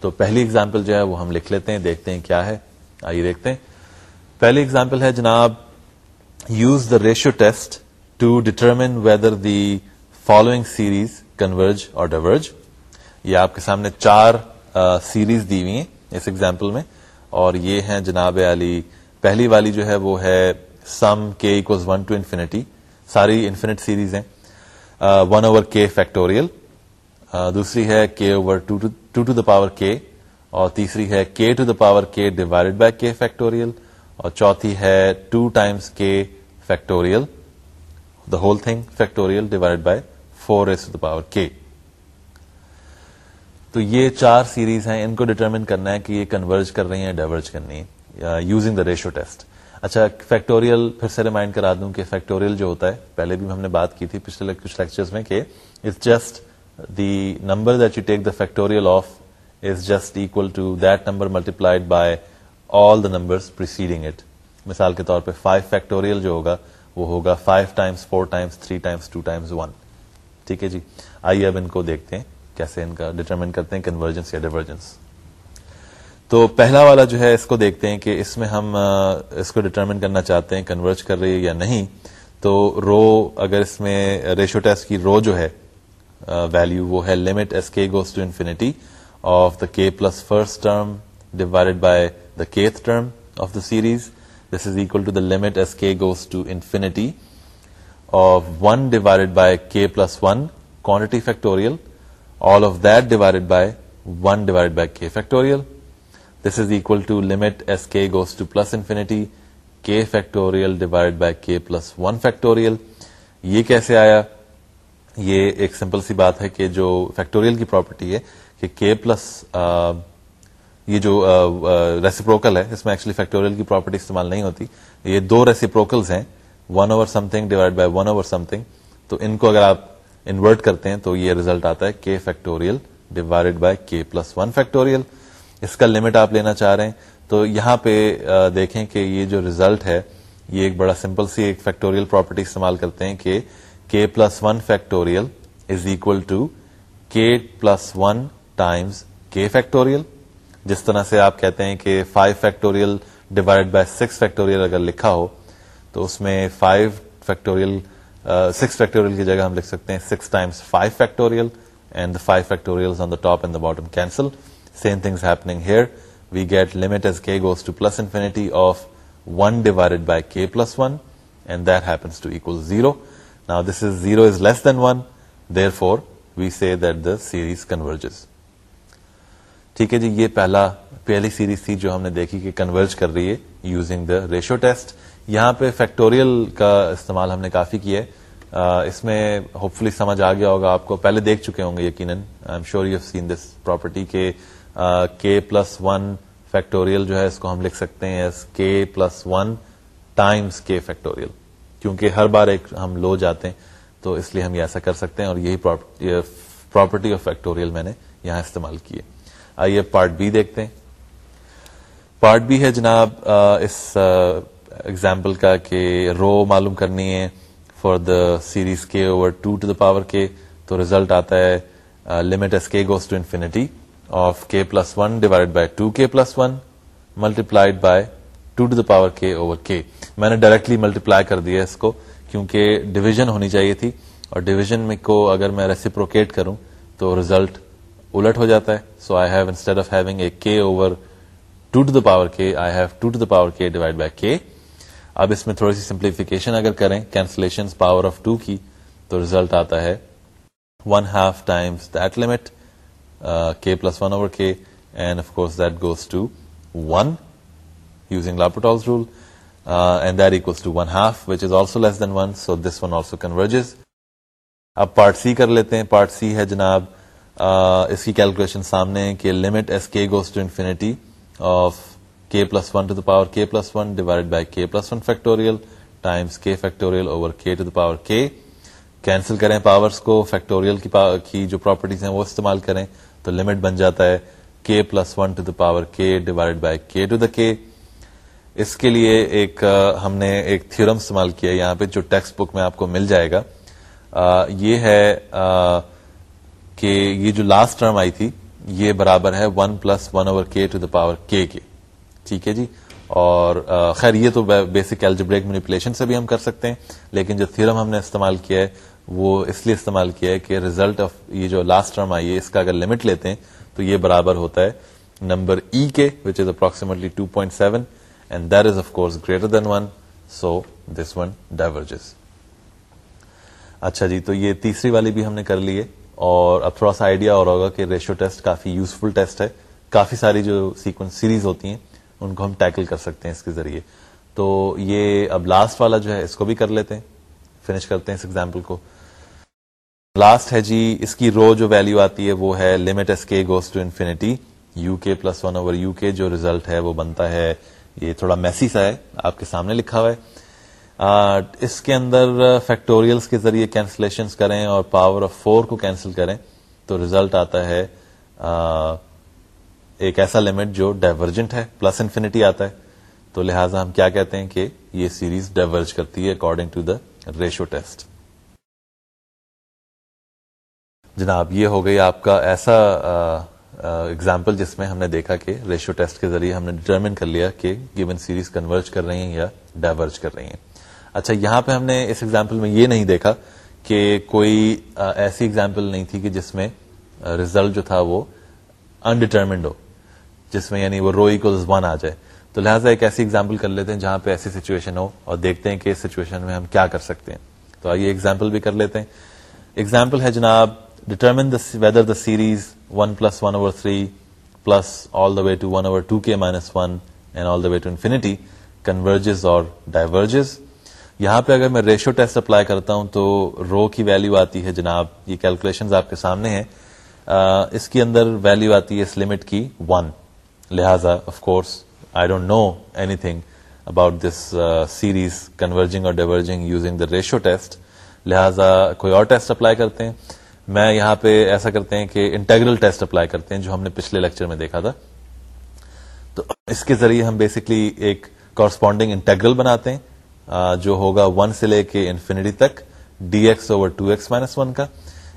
تو پہلی اگزامپل جو ہے وہ ہم لکھ لیتے ہیں، دیکھتے ہیں کیا ہے۔ آئیے دیکھتے ہیں۔ پہلی اگزامپل ہے جناب use the ratio test to determine whether the following series converge or diverge یہ آپ کے سامنے چار سیریز دی ہوئی ہیں اس ایگزامپل میں، اور یہ ہیں جناب علی، پہلی والی جو ہے وہ ہے sum k one to infinity ساری انفینٹ سیریز ہیں ون اوور کے فیکٹوریل دوسری ہے k over two to the power k اور تیسری ہے k to the power k divide by k factorial اور چوتھی ہے two times k factorial the whole thing factorial divide by four as the power k تو یہ چار سیریز ہیں، ان کو ڈیٹرمن کرنا ہے کہ یہ کنورج کر رہی ہیں ڈائیورج کرنی ہے یوزنگ دا ریشو ٹیسٹ اچھا فیکٹوریل پھر سے ریمائنڈ کرا دوں کہ فیکٹوریل جو ہوتا ہے، پہلے بھی ہم نے بات کی تھی پچھلے کچھ لیکچر میں کہ it's just the number that you take the factorial of is just equal to that number multiplied by all the number preceding it مثال کے طور پہ فائیو فیکٹوریل جو ہوگا وہ ہوگا five times four times three times two times one ٹھیک ہے جی؟ آئیے اب ان کو دیکھتے ہیں کیسے ان کا ڈیٹرمن کرتے ہیں کنورجنس یا ڈیورجنس تو پہلا والا جو ہے اس کو دیکھتے ہیں کہ اس میں ہم اس کو ڈیٹرمن کرنا چاہتے ہیں کنورج کر رہی ہے یا نہیں، تو رو اگر اس میں ریشو ٹیسٹ کی رو جو ہے ویلو وہ ہے limit as k goes to infinity of the k plus first term divided by the kth term of the series this is equal to the limit as k goes to infinity of one divided by k plus one quantity factorial all of that divided by one divide by k factorial this is equal to limit as k goes to plus infinity k factorial divide by k plus one factorial یہ کیسے آیا یہ ایک سمپل سی بات ہے کہ جو فیکٹوریل کی پراپرٹی ہے کہ کے پلس یہ جو ریسیپروکل ہے، اس میں ایکچولی فیکٹوریل کی پراپرٹی استعمال نہیں ہوتی۔ یہ دو ریسیپروکلز ہیں one over something divide by one over something تو ان کو اگر آپ انورٹ کرتے ہیں تو یہ ریزلٹ آتا ہے k factorial divide by k plus one factorial اس کا لمٹ آپ لینا چاہ رہے ہیں۔ تو یہاں پہ دیکھیں کہ یہ جو ریزلٹ ہے، یہ ایک بڑا سمپل سی ایک فیکٹوریل پراپرٹی استعمال کرتے ہیں کہ k plus one factorial is equal to k plus one times k factorial جس طرح سے آپ کہتے ہیں کہ five factorial divide by six factorial اگر لکھا ہو، تو اس میں فائیو فیکٹوریل سکس فیکٹوریل کی جگہ ہم لکھ سکتے ہیں six times five factorial and the five factorial on the top and the bottom cancel same things happening here we get limit as k goes to plus infinity of one divided by k plus one and that happens to equal zero نا this is zero is less than one therefore we see that the series converges ٹھیک ہے جی یہ پہلا پہلی سیریز تھی جو ہم نے دیکھی کہ کنورج کر رہی ہے یوزنگ دا ریشو ٹیسٹ یہاں پہ فیکٹوریل کا استعمال ہم نے کافی کیا ہے۔ اس میں ہوپ فلی سمجھ آ گیا ہوگا آپ کو۔ پہلے دیکھ چکے ہوں گے یقیناً۔ I am sure you seen this property کے کے پلس ون فیکٹوریل جو ہے، اس کو ہم لکھ سکتے ہیں K plus one times K factorial کیونکہ ہر بار ایک ہم لو جاتے ہیں، تو اس لیے ہم یہ ایسا کر سکتے ہیں اور یہی پراپرٹی آف فیکٹوریل میں نے یہاں استعمال کی ہے آئیے پارٹ بی دیکھتے ہیں۔ پارٹ بی ہے جناب اس ایگزامپل کا کہ رو معلوم کرنی ہے for the series k over two to the power k تو ریزلٹ آتا ہے limit as k goes to infinity of k plus one divide by two k plus one multiplied by two to the power k over k میں نے ڈائریکٹلی ملٹیپلائی کر دیا اس کو، کیونکہ ڈویژن ہونی چاہیے تھی۔ اور ڈویژن میں کو اگر میں ریسیپروکیٹ کروں تو ریزلٹ الٹ ہو جاتا ہے۔ So I have instead of having a k over two to the power k I have two to the power k divide by k اب اس میں تھوڑی سی سمپلیفیکیشن اگر کریں کینسلیشن پاور آف ٹو کی، تو ریزلٹ آتا ہے one half times that limit K plus one over K and of course that goes to one using L'Hopital's rule and that equals to one half which is also less than one so this one also converges اب پارٹ سی کر لیتے ہیں۔ پارٹ سی ہے جناب اس کی کیلکولیشن سامنے کہ limit as K goes to infinity of K plus one to the power K plus one divide by K plus one factorial times K factorial over K to the power K cancel کریں پاورس کو فیکٹوریل کی, کی جو پراپرٹیز ہیں وہ استعمال کریں تو لمٹ بن جاتا ہے k plus one to the power k divide by k to the k اس کے لیے ایک ہم نے ایک تھورم استعمال کیا یہاں پہ جو ٹیکسٹ بک میں آپ کو مل جائے گا۔ یہ ہے کہ یہ جو لاسٹ ٹرم آئی تھی، یہ برابر ہے one plus one over k to the power k کے۔ ٹھیک ہے جی؟ اور خیر، یہ تو بیسک الجبریک مینیپولیشن سے بھی ہم کر سکتے ہیں، لیکن جو تھیورم ہم نے استعمال کیا ہے، وہ اس لیے استعمال کیا ہے کہ ریزلٹ آف یہ جو لاسٹ ٹرم آئی ہے، اس کا اگر لمٹ لیتے ہیں، تو یہ برابر ہوتا ہے نمبر ای e کے which is approximately two point seven and that is of course greater than one so this one diverges اچھا جی تو یہ تیسری والی بھی ہم نے کر لی ہے۔ اور اب تھوڑا سا آئیڈیا اور ہوگا کہ ریشو ٹیسٹ کافی یوزفل ٹیسٹ ہے۔ کافی ساری جو سیکوینس سیریز ہوتی ہیں، ان کو ہم ٹیکل کر سکتے ہیں اس کے ذریعے۔ تو یہ اب لاسٹ والا جو ہے، اس کو بھی کر لیتے ہیں۔ فنش کرتے ہیں اس ایگزامپل کو۔ لاسٹ ہے جی اس کی رو جو ویلو آتی ہے، وہ ہے limit as k goes to infinity u k plus one over u k جو ریزلٹ ہے، وہ بنتا ہے۔ یہ تھوڑا میسی سا ہے۔ آپ کے سامنے لکھا ہوا ہے۔ اس کے اندر فیکٹوریلس کے ذریعے کینسلیشن کریں اور پاور آف فور کو کینسل کریں تو ریزلٹ آتا ہے ایک ایسا لمٹ جو ڈائیورجنٹ ہے پلس انفینٹی آتا ہے۔ تو لہٰذا ہم کیا کہتے ہیں کہ یہ سیریز ڈائیورج کرتی ہے according to the ratio test جناب، یہ ہو گئی آپ کا ایسا اگزامپل جس میں ہم نے دیکھا کہ ریشو ٹیسٹ کے ذریعے ہم نے ڈیٹرمن کر لیا کہ گیون سیریز کنورج کر رہی ہیں یا ڈائیورج کر رہی ہیں۔ اچھا یہاں پہ ہم نے اس ایگزامپل میں یہ نہیں دیکھا کہ کوئی ایسی ایگزامپل نہیں تھی کہ جس میں ریزلٹ جو تھا وہ انڈیٹرمنڈ ہو، جس میں یعنی وہ رو ون آ جائے۔ تو لہٰذا ایک ایسی ایگزامپل کر لیتے ہیں جہاں پہ ایسی سچویشن ہو اور دیکھتے ہیں کہ اس سچویشن میں ہم کیا کر سکتے ہیں۔ تو آئیے ایگزامپل بھی کر لیتے ہیں۔ ایگزامپل ہے جناب determine whether the series one plus one over three plus all the way to one over two k minus one and all the way to infinity converges or diverges یہاں پہ اگر میں ریشو ٹیسٹ اپلائی کرتا ہوں تو رو کی ویلو آتی ہے جناب، یہ کیلکولیشن آپ کے سامنے ہیں۔ اس کے اندر ویلو آتی ہے اس لمٹ کی ون۔ لہذا of course I don't know anything about this series converging or diverging using the ratio test لہذا، کوئی اور ٹیسٹ اپلائی کرتے ہیں۔ میں یہاں پہ ایسا کرتے ہیں کہ انٹیگرل ٹیسٹ اپلائی کرتے ہیں جو ہم نے پچھلے لیکچر میں دیکھا تھا۔ تو اس کے ذریعے ہم بیسکلی ایک کورسپونڈنگ انٹیگرل بناتے ہیں۔ جو ہوگا ون سے لے کے انفینٹی تک d x over two x minus one کا۔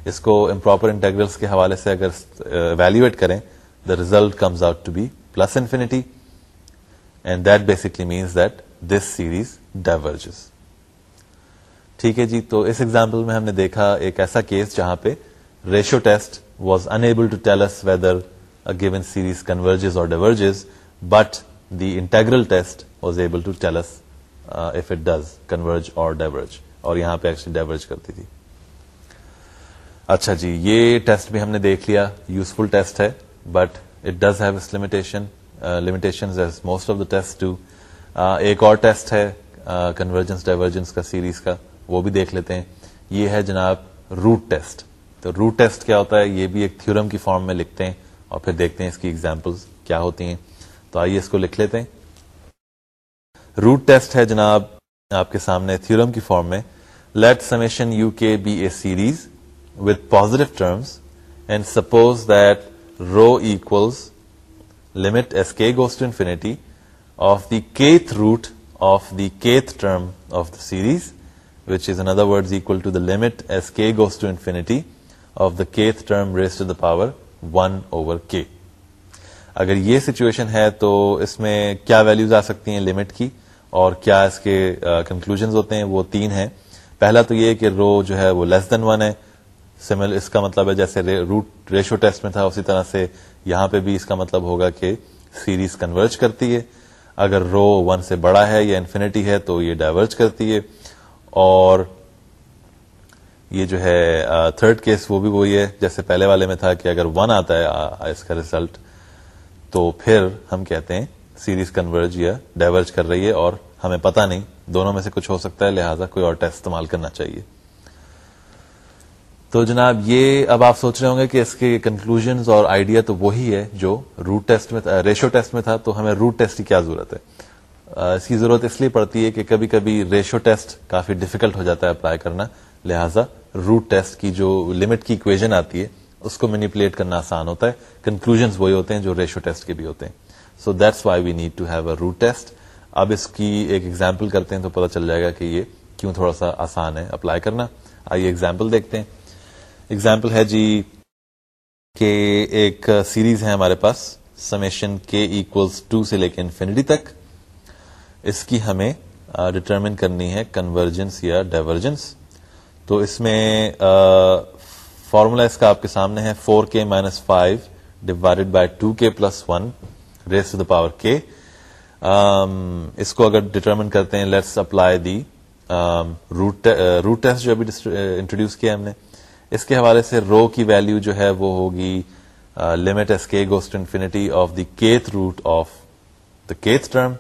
اس کو امپراپر انٹیگرلس کے حوالے سے اگر ویلویٹ کریں the result comes out to be plus infinity and that basically means that this series diverges ٹھیک ہے جی تو اس ایگزامپل میں ہم نے دیکھا ایک ایسا کیس جہاں پہ ratio test was unable to tell us whether given series converges or diverges but the integral test was able to tell us if it does converge or diverge اور یہاں پہ ایکچولی ڈیورج کرتی تھی۔ اچھا جی یہ ٹیسٹ بھی ہم نے دیکھ لیا یوزفل ٹیسٹ ہے but it does have us limitation limitation as most of the test to ایک اور ٹیسٹ ہے کنورجنس ڈائیورجنس کا سیریز کا، وہ بھی دیکھ لیتے ہیں۔ یہ ہے جناب روٹ ٹیسٹ تو روٹ ٹیسٹ کیا ہوتا ہے؟ یہ بھی ایک تھورم کی فارم میں لکھتے ہیں اور پھر دیکھتے ہیں اس کی ایگزامپلس کیا ہوتی ہیں۔ تو آئیے اس کو لکھ لیتے ہیں۔ روٹ ٹیسٹ ہے جناب آپ کے سامنے تھورم کی فارم میں. Let summation u k be a series with positive terms and suppose that rho equals limit as k goes to infinity of the kth root of the kth term of the series which is another word equal to the limit as k goes to infinity of the kth term raise to the power one over k اگر یہ سچویشن ہے تو اس میں کیا ویلوز آ سکتی ہیں لمٹ کی؟ اور کیا اس کے کنکلوژ ہوتے ہیں وہ تین ہیں۔ پہلا تو یہ کہ رو جو ہے وہ لیس دین ون ہے۔ سمل اس کا مطلب ہے جیسے روٹ ریشو ٹیسٹ میں تھا، اسی طرح سے یہاں پہ بھی اس کا مطلب ہوگا کہ سیریز کنورج کرتی ہے۔ اگر رو ون سے بڑا ہے یا انفینٹی ہے تو یہ ڈائیورج کرتی ہے۔ اور یہ جو ہے تھرڈ کیس وہ بھی وہی ہے۔ جیسے پہلے والے میں تھا کہ اگر ون آتا ہے اس کا ریزلٹ تو پھر ہم کہتے ہیں سیریز کنورج یا ڈائیورج کر رہی ہے اور ہمیں پتا نہیں، دونوں میں سے کچھ ہو سکتا ہے، لہٰذا کوئی اور ٹیسٹ استعمال کرنا چاہیے۔ تو جناب، یہ اب آپ سوچ رہے ہوں گے کہ اس کے کنکلوژ اور آئیڈیا تو وہی ہے جو روٹ ٹیسٹ میں ریشو ٹیسٹ میں تھا، تو ہمیں روٹ ٹیسٹ کی کیا ضرورت ہے؟ اس کی ضرورت اس لیے پڑتی ہے کہ کبھی کبھی ریشو ٹیسٹ کافی ڈیفیکلٹ ہو جاتا ہے اپلائی کرنا۔ لہٰذا روٹ ٹیسٹ کی جو لمٹ کی اکویژن آتی ہے، اس کو مینیپولیٹ کرنا آسان ہوتا ہے۔ کنکلوژ وہی ہوتے ہیں جو ریشو ٹیسٹ کے بھی ہوتے ہیں۔ So that's why we need to have a root test اب اس کی ایک ایگزامپل کرتے ہیں تو پتا چل جائے گا کہ یہ کیوں تھوڑا سا آسان ہے اپلائی کرنا. آئیے ایگزامپل دیکھتے ہیں. ایگزامپل ہے جی کہ ایک سیریز ہے ہمارے پاس. سمیشن کے ایکولس ٹو سے لے کے انفینٹی تک. اس کی ہمیں ڈٹرمن کرنی ہے کنورجنس یا ڈائیورجنس تو اس میں فارمولا اس کا آپ کے سامنے ہے. Four k minus five divided by two k plus one raise to the power k. اس کو اگر ڈٹرمن کرتے ہیں let's apply the root test جو ابھی انٹروڈیوس کیا ہم نے۔ اس کے حوالے سے رو کی ویلو جو ہے وہ ہوگی limit as k goes to infinity of the kth root of the kth term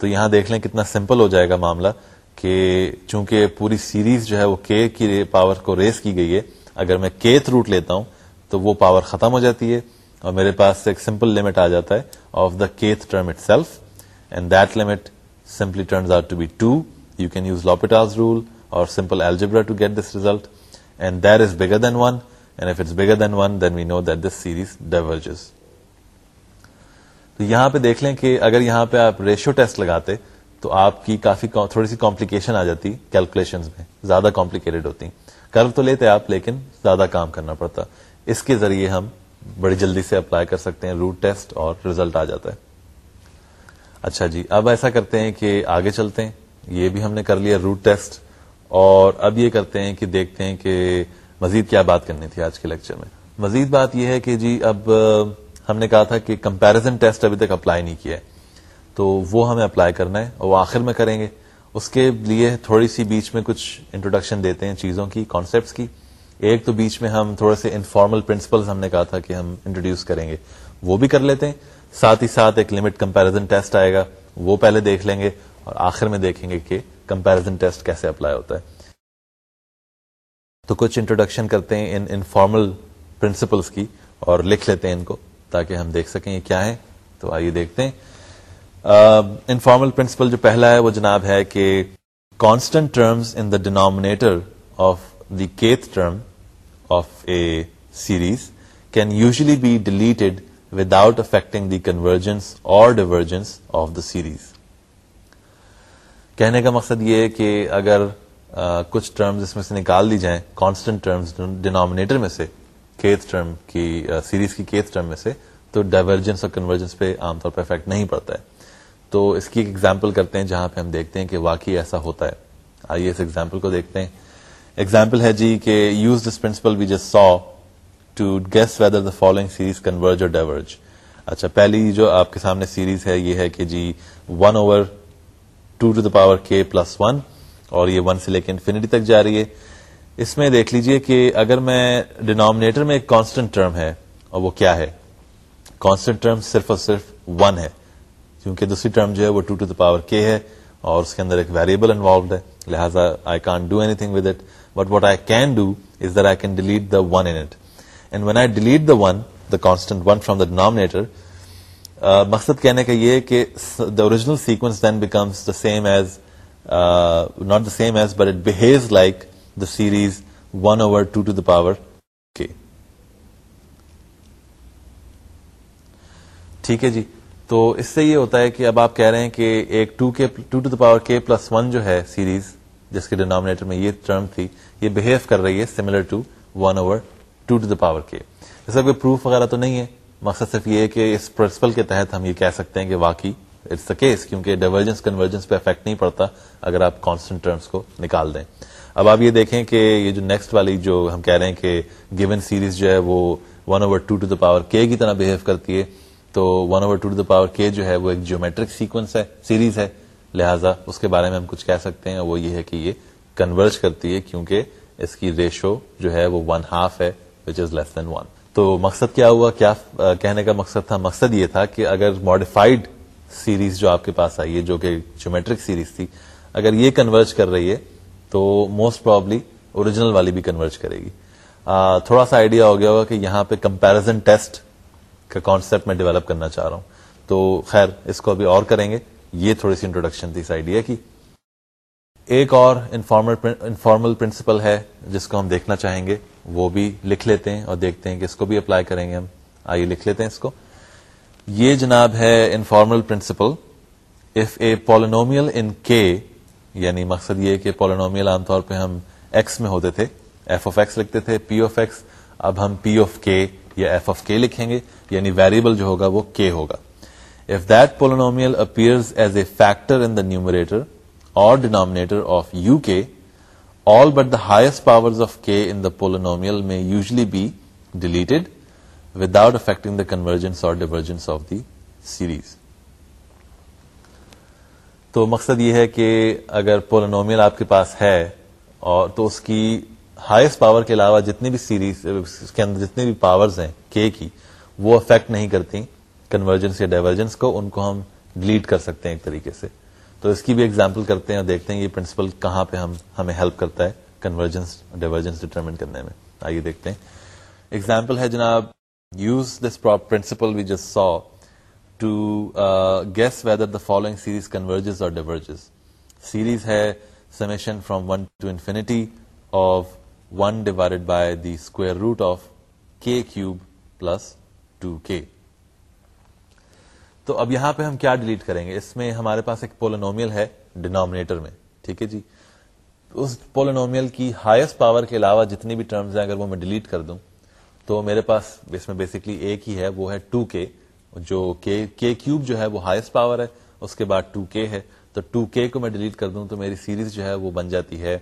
تو یہاں دیکھ لیں کتنا سمپل ہو جائے گا معاملہ کہ چونکہ پوری سیریز جو ہے وہ کے کی پاور کو ریس کی گئی ہے، اگر میں کیتھ روٹ لیتا ہوں تو وہ پاور ختم ہو جاتی ہے۔ اور میرے پاس ایک سمپل لمٹ آ جاتا ہے of the kth term itself and that limit simply turns out to be two you can use L'Hopital's rule or simple algebra to get this result and there is bigger than one and if it's bigger than one then we know that this series diverges تو یہاں پہ دیکھ لیں کہ اگر یہاں پہ آپ ریشو ٹیسٹ لگاتے تو آپ کی کافی تھوڑی سی کمپلیکیشن آ جاتی کیلکولیشن میں. زیادہ کمپلیکیٹڈ ہوتی. کر تو لیتے آپ لیکن زیادہ کام کرنا پڑتا. اس کے ذریعے ہم بڑی جلدی سے اپلائی کر سکتے ہیں روٹ ٹیسٹ اور ریزلٹ آ جاتا ہے۔ اچھا جی اب ایسا کرتے ہیں کہ آگے چلتے ہیں۔ یہ بھی ہم نے کر لیا روٹ ٹیسٹ اور اب یہ کرتے ہیں کہ دیکھتے ہیں کہ مزید کیا بات کرنی تھی آج کے لیکچر میں۔ مزید بات یہ ہے کہ جی اب ہم نے کہا تھا کہ کمپیرزن ٹیسٹ ابھی تک اپلائی نہیں کیا ہے۔ تو وہ ہمیں اپلائی کرنا ہے اور وہ آخر میں کریں گے۔ اس کے لیے تھوڑی سی بیچ میں کچھ انٹروڈکشن دیتے ہیں چیزوں کی کانسیپٹس کی۔ ایک تو بیچ میں ہم تھوڑے سے انفارمل پرنسپل ہم نے کہا تھا کہ ہم انٹروڈیوس کریں گے۔ وہ بھی کر لیتے ہیں۔ ساتھ ہی ساتھ ایک لمٹ کمپیرزن ٹیسٹ آئے گا۔ وہ پہلے دیکھ لیں گے اور آخر میں دیکھیں گے کہ کمپیرزن ٹیسٹ کیسے اپلائی ہوتا ہے۔ تو کچھ انٹروڈکشن کرتے ہیں ان انفارمل پرنسپلس کی اور لکھ لیتے ہیں ان کو تاکہ ہم دیکھ سکیں یہ کیا ہے تو آئیے دیکھتے ہیں۔ انفارمل پرنسپل جو پہلا ہے وہ جناب ہے کہ constant terms in the denominator of the kth term of a series can usually be deleted without affecting the convergence or divergence of the series کہنے کا مقصد یہ ہے کہ اگر کچھ ٹرمز اس میں سے نکال دی جائیں کانسٹنٹ ٹرمز ڈینامنیٹر میں سے کیتھ ٹرم کی سیریز کی کیتھ ٹرم میں سے، تو ڈائیورجنس اور کنورجنس پہ عام طور پہ افیکٹ نہیں پڑتا ہے۔ تو اس کی ایک ایگزامپل کرتے ہیں جہاں پہ ہم دیکھتے ہیں کہ واقعی ایسا ہوتا ہے۔ آئیے اس ایگزامپل کو دیکھتے ہیں۔ ایگزامپل ہے جی کہ use this principle we just so to guess whether the following series converge or diverge اچھا پہلی جو آپ کے سامنے سیریز ہے یہ ہے کہ جی one over two to the power k plus one اور یہ ون سے لے کے انفینٹی تک جا رہی ہے اس میں دیکھ لیجیے کہ اگر میں ڈینامنیٹر میں ایک کانسٹنٹ ٹرم ہے اور وہ کیا ہے کانسٹنٹ ٹرم صرف اور صرف ون ہے کیونکہ دوسری ٹرم جو ہے وہ two to the power k ہے اور اس کے اندر ایک ویریبل انوالوڈ ہے لہٰذا I can't do anything with it but what I can do is that I can delete the one in it and when I delete the one the constant one from the denominator مقصد کہنے کا یہ کہ the original sequence then becomes the same as not the same as but it behaves like the series one over two to the power k ٹھیک ہے جی. تو اس سے یہ ہوتا ہے کہ اب آپ کہہ رہے ہیں کہ ایک two k two to the power k plus one جو ہے سیریز جس کے ڈینامنیٹر میں یہ ٹرم تھی، یہ بہیو کر رہی ہے similar to one over two to the power k اس کا کوئی پروف وغیرہ تو نہیں ہے۔ مقصد صرف یہ ہے کہ اس پرنسپل کے تحت ہم یہ کہہ سکتے ہیں کہ واقعی اٹس دا کیس کیونکہ ڈائیورجنس کنورجنس پہ افیکٹ نہیں پڑتا اگر آپ کانسٹنٹ ٹرمس کو نکال دیں۔ اب آپ یہ دیکھیں کہ یہ جو نیکسٹ والی جو ہم کہہ رہے ہیں کہ گیون سیریز جو ہے وہ one over two to the power k کی طرح بہیو کرتی ہے، تو one over two to the power k جو ہے وہ ایک جیومیٹرک سیکوینس ہے سیریز ہے۔ لہٰذا اس کے بارے میں ہم کچھ کہہ سکتے ہیں وہ یہ ہے کہ یہ کنورج کرتی ہے کیونکہ اس کی ریشو جو ہے وہ ون ہاف ہے which is less than one تو مقصد کیا ہوا؟ کیا کہنے کا مقصد تھا؟ مقصد یہ تھا کہ اگر ماڈیفائڈ سیریز جو آپ کے پاس آئی ہے، جو کہ جیومیٹرک سیریز تھی، اگر یہ کنورج کر رہی ہے، تو موسٹ پرابلی اوریجنل والی بھی کنورج کرے گی. تھوڑا سا آئیڈیا ہو گیا ہوگا کہ یہاں پہ کمپیرزن ٹیسٹ کا کانسیپٹ میں ڈیولپ کرنا چاہ رہا ہوں. تو خیر، اس کو ابھی اور کریں گے. یہ تھوڑی سی انٹروڈکشن تھی اس آئیڈیا کی۔ ایک اور انفارمل پرنسپل ہے جس کو ہم دیکھنا چاہیں گے، وہ بھی لکھ لیتے ہیں اور دیکھتے ہیں کہ اس کو بھی اپلائی کریں گے ہم۔ آئیے لکھ لیتے ہیں اس کو۔ یہ جناب ہے informal principle if a polynomial in k یعنی مقصد یہ کہ پولینومیل عام طور پہ ہم ایکس میں ہوتے تھے ایف آف ایکس لکھتے تھے پی آف ایکس اب ہم پی آف کے یا ایف آف کے لکھیں گے یعنی ویریبل جو ہوگا وہ کے ہوگا۔ If that polynomial appears as a factor in the numerator or denominator of u k all but the highest power of k in the polynomial میں usually be deleted without affecting the convergence or divergence of the series تو مقصد یہ ہے کہ اگر پولینومیل آپ کے پاس ہے اور تو اس کی ہائیسٹ پاور کے علاوہ جتنی بھی سیریز اس کے اندر جتنی بھی پاورز ہیں کے کی، وہ افیکٹ نہیں کرتی کنورجنس یا ڈائیورجنس کو ان کو ہم ڈیلیٹ کر سکتے ہیں ایک طریقے سے۔ تو اس کی بھی ایگزامپل کرتے ہیں اور دیکھتے ہیں یہ پرنسپل کہاں پہ ہم ہمیں ہیلپ کرتا ہے کنورجنس ڈائیورجنس ڈیٹرمن کرنے میں۔ آئیے دیکھتے ہیں۔ ایگزامپل ہے جناب use this principle we just so to guess whether the following series converges or diverges series ہے summation from one to infinity of one divided by the square root of k cube plus two k تو اب یہاں پہ ہم کیا ڈیلیٹ کریں گے؟ اس میں ہمارے پاس ایک پولینومیل ہے ڈینامنیٹر میں، ٹھیک ہے جی؟ اس پولینومیل کی ہائیسٹ پاور کے علاوہ جتنی بھی ٹرمز ہیں، اگر وہ میں ڈیلیٹ کر دوں، تو میرے پاس اس میں بیسکلی ایک ہی ہے، وہ ہے ٹو کے جو کے کیوب جو ہے وہ ہائیسٹ پاور ہے، اس کے بعد ٹو کے ہے۔ تو ٹو کے کو میں ڈیلیٹ کر دوں تو میری سیریز جو ہے وہ بن جاتی ہے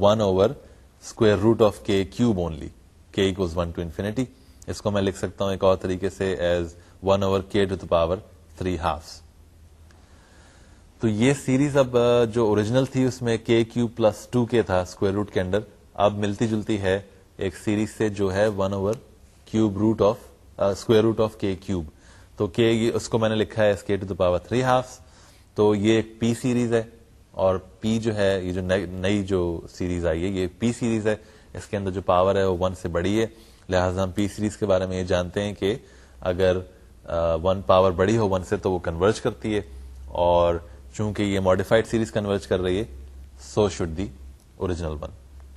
one over square root of k cube only k one to infinity اس کو میں لکھ سکتا ہوں ایک اور طریقے سے as one over k to the power three halves تو یہ سیریز اب جو اوریجنل تھی اس میں k cube plus two k تھا اسکوئر روٹ کے انڈر اب ملتی جلتی ہے ایک سیریز سے جو ہے one over cube root of square root of k cube تو کے اس کو میں نے لکھا ہے k to the power three halves تو یہ ایک پی سیریز ہے اور پی جو ہے، یہ جو نئی جو سیریز آئی ہے، یہ پی سیریز ہے. اس کے اندر جو پاور ہے وہ ون سے بڑی ہے. لہٰذا ہم پی سیریز کے بارے میں یہ جانتے ہیں کہ اگر ون پاور بڑی ہو ون سے تو وہ کنورج کرتی ہے، اور چونکہ یہ ماڈیفائڈ سیریز کنورج کر رہی ہے so should the original one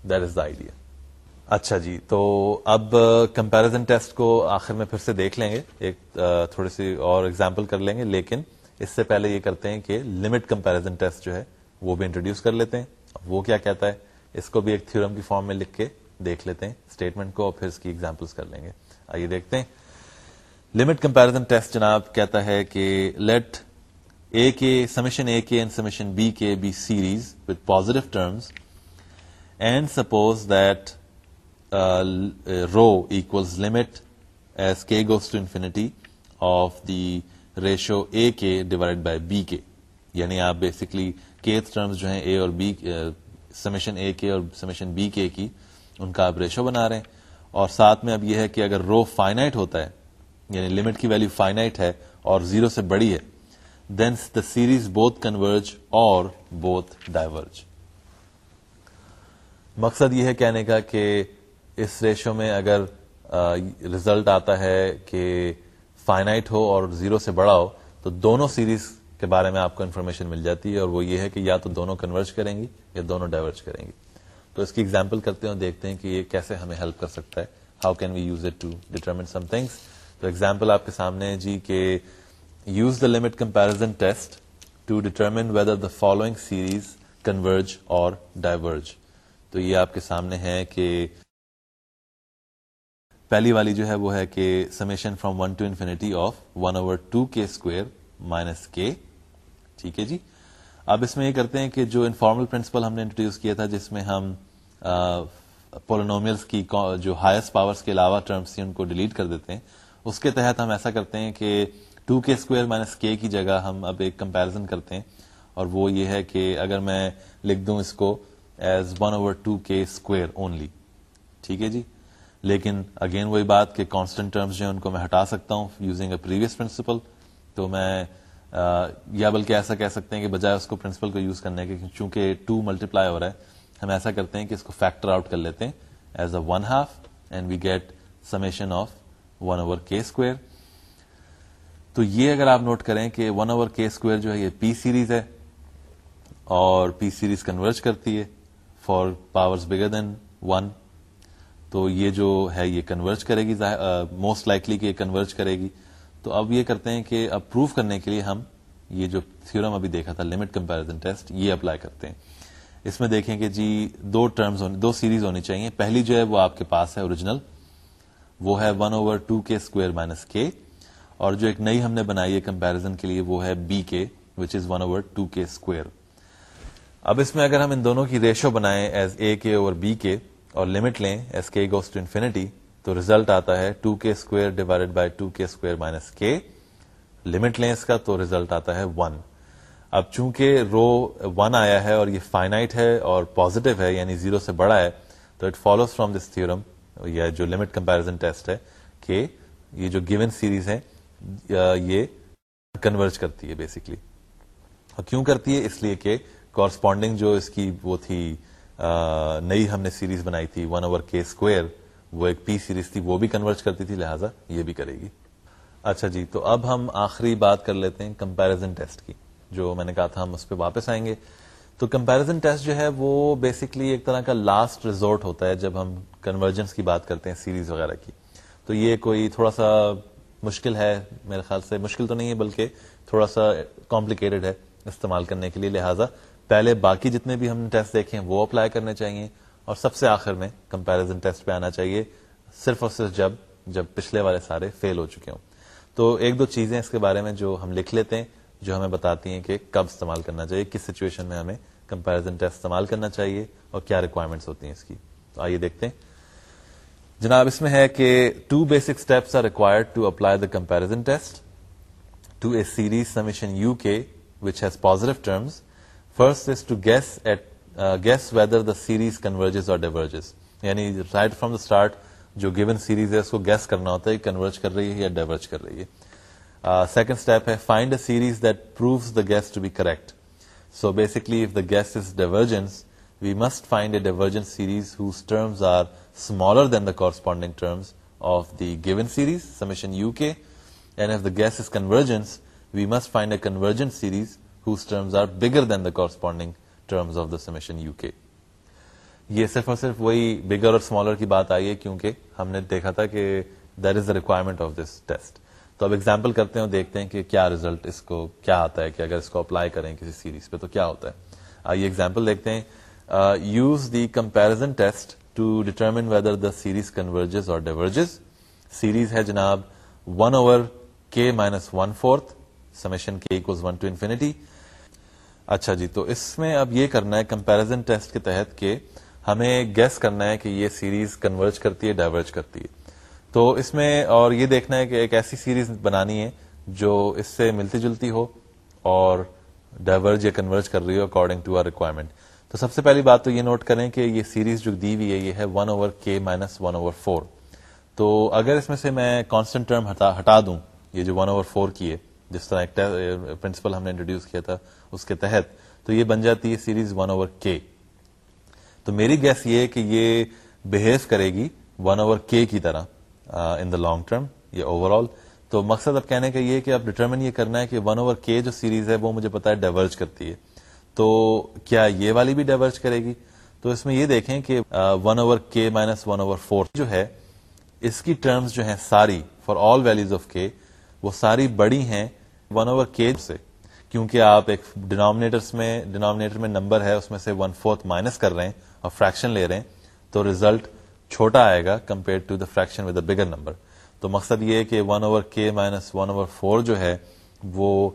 that is the idea اچھا جی تو اب کمپیرزن ٹیسٹ کو آخر میں پھر سے دیکھ لیں گے، ایک تھوڑی سی اور ایگزامپل کر لیں گے، لیکن اس سے پہلے یہ کرتے ہیں کہ لمٹ کمپیرزن ٹیسٹ جو ہے، وہ بھی انٹروڈیوس کر لیتے ہیں۔ وہ کیا کہتا ہے؟ اس کو بھی ایک تھورم کی فارم میں لکھ کے دیکھ لیتے ہیں اسٹیٹمنٹ کو اور پھر اس کی ایگزامپلس کر لیں گے۔ آئیے دیکھتے ہیں۔ لمٹ کمپیرزن ٹیسٹ جناب کہتا ہے کہ let A k, summation A k and summation B k be series with positive terms, and suppose that uh, rho equals limit as k goes to infinity of the ratio A k divided by B k. یعنی آپ بیسکلی کیتھ ٹرمز جو ہیں اے اور بی سمیشن اے کے اور سمیشن بی کے کی ان کا آپ ریشو بنا رہے ہیں اور ساتھ میں اب یہ ہے کہ اگر رو فائنائٹ ہوتا ہے یعنی لمٹ کی ویلو فائنائٹ ہے اور زیرو سے بڑی ہے then the series both converge اور بوتھ ڈائیورج مقصد یہ ہے کہنے کا کہ اس ریشو میں اگر ریزلٹ آتا ہے کہ فائنائٹ ہو اور زیرو سے بڑا ہو، تو دونوں سیریز کے بارے میں آپ کو انفارمیشن مل جاتی ہے اور وہ یہ ہے کہ یا تو دونوں کنورج کریں گی یا دونوں ڈائیورج کریں گی. تو اس کی ایگزامپل کرتے ہیں اور دیکھتے ہیں کہ یہ کیسے ہمیں ہیلپ کر سکتا ہے. How can we use it to determine some things تو ایگزامپل آپ کے سامنے ہے جی کہ use the limit comparison test to determine whether the following series converge or diverge تو یہ آپ کے سامنے ہے کہ پہلی والی جو ہے وہ ہے کہ summation from one to infinity of one over two k square minus k ٹھیک ہے جی؟ اب اس میں یہ کرتے ہیں کہ جو انفارمل پرنسپل ہم نے انٹروڈیوس کیا تھا جس میں ہم پولونومیلس کی جو ہائیسٹ پاورس کے علاوہ ٹرمس تھی ان کو ڈیلیٹ کر دیتے ہیں اس کے تحت ہم ایسا کرتے ہیں کہ two k square minus k کی جگہ ہم اب ایک کمپیرزن کرتے ہیں اور وہ یہ ہے کہ اگر میں لکھ دوں اس کو as one over two k square only ٹھیک ہے جی؟ لیکن اگین وہی بات کہ کانسٹنٹ ٹرمز جو ہیں ان کو میں ہٹا سکتا ہوں یوزنگ اے پریویس پرنسپل تو میں یا بلکہ ایسا کہہ سکتے ہیں کہ بجائے اس کو پرنسپل کو یوز کرنے کے چونکہ ٹو ملٹیپلائی ہو رہا ہے، ہم ایسا کرتے ہیں کہ اس کو فیکٹر آؤٹ کر لیتے ہیں as a one half and we get summation of one over k square تو یہ اگر آپ نوٹ کریں کہ ون اوور کے اسکوئر جو ہے یہ پی سیریز ہے اور پی سیریز کنورج کرتی ہے for power bigger than one تو یہ جو ہے یہ کنورج کرے گی موسٹ لائکلی کہ یہ کنورج کرے گی۔ تو اب یہ کرتے ہیں کہ اب پروف کرنے کے لیے ہم یہ جو تھیورم ابھی دیکھا تھا لمٹ کمپیرزن ٹیسٹ یہ اپلائی کرتے ہیں۔ اس میں دیکھیں کہ جی دو ٹرمز دو سیریز ہونی چاہیے۔ پہلی جو ہے وہ آپ کے پاس ہے اوریجنل وہ ہے one over two k square minus k اور جو ایک نئی ہم نے بنائی ہے کمپیرزن کے لیے وہ ہے b k which is one over two k square اب اس میں اگر ہم ان دونوں کی ریشو بنائیں as a k over be k اور لمٹ لیں as k goes to infinity تو ریزلٹ آتا ہے two k square divide by two k square minus k limit لیں اس کا تو ریزلٹ آتا ہے ون اب چونکہ رو ون آیا ہے اور یہ فائنائٹ ہے اور پوزیٹو ہے یعنی زیرو سے بڑا ہے، تو it follows from this theorem یا جو لمٹ کمپیرزن ٹیسٹ ہے کہ یہ جو گیون سیریز ہے یہ کنورج کرتی ہے بیسکلی اور کیوں کرتی ہے؟ اس لیے کہ کورسپونڈنگ جو اس کی وہ تھی نئی ہم نے سیریز بنائی تھی ون اوور کے اسکوئر وہ ایک پی سیریز تھی، وہ بھی کنورٹ کرتی تھی، لہٰذا یہ بھی کرے گی۔ اچھا جی تو اب ہم آخری بات کر لیتے ہیں کمپیرزن ٹیسٹ کی، جو میں نے کہا تھا ہم اس پہ واپس آئیں گے۔ تو کمپیرزن ٹیسٹ جو ہے وہ بیسکلی ایک طرح کا لاسٹ ریزورٹ ہوتا ہے جب ہم کنورجنس کی بات کرتے ہیں سیریز وغیرہ کی۔ تو یہ کوئی تھوڑا سا مشکل ہے میرے خیال سے۔ مشکل تو نہیں ہے بلکہ تھوڑا سا کمپلیکیٹڈ ہے استعمال کرنے کے لیے۔ لہٰذا پہلے باقی جتنے بھی ہم نے ٹیسٹ دیکھے ہیں وہ اپلائی کرنے چاہیے اور سب سے آخر میں کمپیرزن ٹیسٹ پہ آنا چاہیے صرف اور صرف جب جب پچھلے والے سارے فیل ہو چکے ہوں۔ تو ایک دو چیزیں اس کے بارے میں جو ہم لکھ لیتے ہیں۔ جو ہمیں بتاتی ہیں کہ کب استعمال کرنا چاہیے، کس سچویشن میں ہمیں کمپیرزن ٹیسٹ استعمال کرنا چاہیے اور کیا ریکوائرمنٹس ہوتی ہیں اس کی۔ تو آئیے دیکھتے ہیں۔ جناب، اس میں ہے کہ two basic steps are required to apply the comparison test to a series summation u k which has positive terms first is to guess at guess whether the series converges or diverges یعنی رائٹ فرام دا اسٹارٹ جو گیون سیریز ہے، اس کو گیس کرنا ہوتا ہے کنورج کر رہی ہے یا ڈائورج کر رہی ہے۔ Second step is find a series that proves the guess to be correct so basically if the guess is divergence we must find a divergent series whose terms are smaller than the corresponding terms of the given series summation u k and if the guess is convergence we must find a convergent series whose terms are bigger than the corresponding terms of the summation u k یہ صرف اور صرف وہی بگر اور اسمالر کی بات آئی ہے کیونکہ ہم نے دیکھا تھا کہ there is the requirement of this test تو اب ایگزامپل کرتے ہیں اور دیکھتے ہیں کہ کیا ریزلٹ اس کو کیا آتا ہے کہ اگر اس کو اپلائی کریں کسی سیریز پہ تو کیا ہوتا ہے؟ آئیے ایگزامپل دیکھتے ہیں۔ Use the comparison test to determine whether the series converges اور ڈیورجز سیریز ہے جناب one over K minus one fourth summation K equals one to infinity اچھا جی تو اس میں اب یہ کرنا ہے کمپیرزن ٹیسٹ کے تحت کہ ہمیں گیس کرنا ہے کہ یہ سیریز کنورج کرتی ہے ڈائیورج کرتی ہے۔ تو اس میں اور یہ دیکھنا ہے کہ ایک ایسی سیریز بنانی ہے جو اس سے ملتی جلتی ہو اور ڈائیورج یا کنورج کر رہی ہو اکارڈنگ ٹو آر ریکوائرمنٹ تو سب سے پہلی بات تو یہ نوٹ کریں کہ یہ سیریز جو دی ہوئی ہے، یہ ہے one over k minus one over four تو اگر اس میں سے میں کانسٹنٹ ٹرم ہٹا دوں، یہ جو ون اوور فور کی ہے، جس طرح ایک پرنسپل ہم نے انٹروڈیوس کیا تھا اس کے تحت، تو یہ بن جاتی ہے سیریز ون اوور کے تو میری گیس یہ کہ یہ بہیو کرے گی ون اوور کے کی طرح. ان دا لانگ ٹرم یا اوور آل تو مقصد اب کہنے کا یہ کہ اب ڈیٹرمن یہ کرنا ہے کہ ون اوور کے جو سیریز ہے، وہ مجھے پتا ہے ڈائیورج کرتی ہے۔ تو کیا یہ والی بھی ڈائیورج کرے گی؟ تو اس میں یہ دیکھیں کہ one over k minus one over four جو ہے، اس کی ٹرمز جو ہیں ساری for all values of k وہ ساری بڑی ہیں ون اوور کے سے۔ کیونکہ آپ ایک ڈینامنیٹرس میں ڈینامنیٹر میں نمبر ہے، اس میں سے ون فورتھ مائنس کر رہے ہیں، اور فریکشن لے رہے ہیں۔ تو ریزلٹ چھوٹا آئے گا compare to the fraction with bigger number تو مقصد یہ ہے کہ one over k minus one over four جو ہے وہ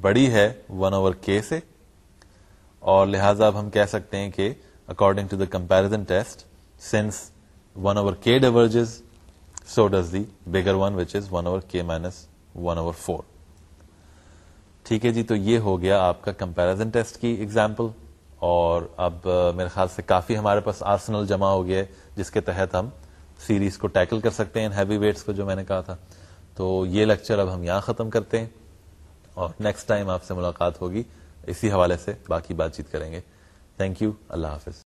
بڑی ہے ون اوور کے سے۔ اور لہذا اب ہم کہہ سکتے ہیں کہ according to the comparison test since one over k diverges so does the bigger one which is one over k minus one over four ٹھیک ہے جی تو یہ ہو گیا آپ کا کمپیرزن ٹیسٹ کی ایگزامپل اور اب میرے خیال سے کافی ہمارے پاس آرسنل جمع ہو گیا جس کے تحت ہم سیریز کو ٹیکل کر سکتے ہیں ہیوی ویٹس کو جو میں نے کہا تھا۔ تو یہ لیکچر اب ہم یہاں ختم کرتے ہیں اور نیکسٹ ٹائم آپ سے ملاقات ہوگی۔ اسی حوالے سے باقی بات چیت کریں گے۔ تھینک یو اللہ حافظ۔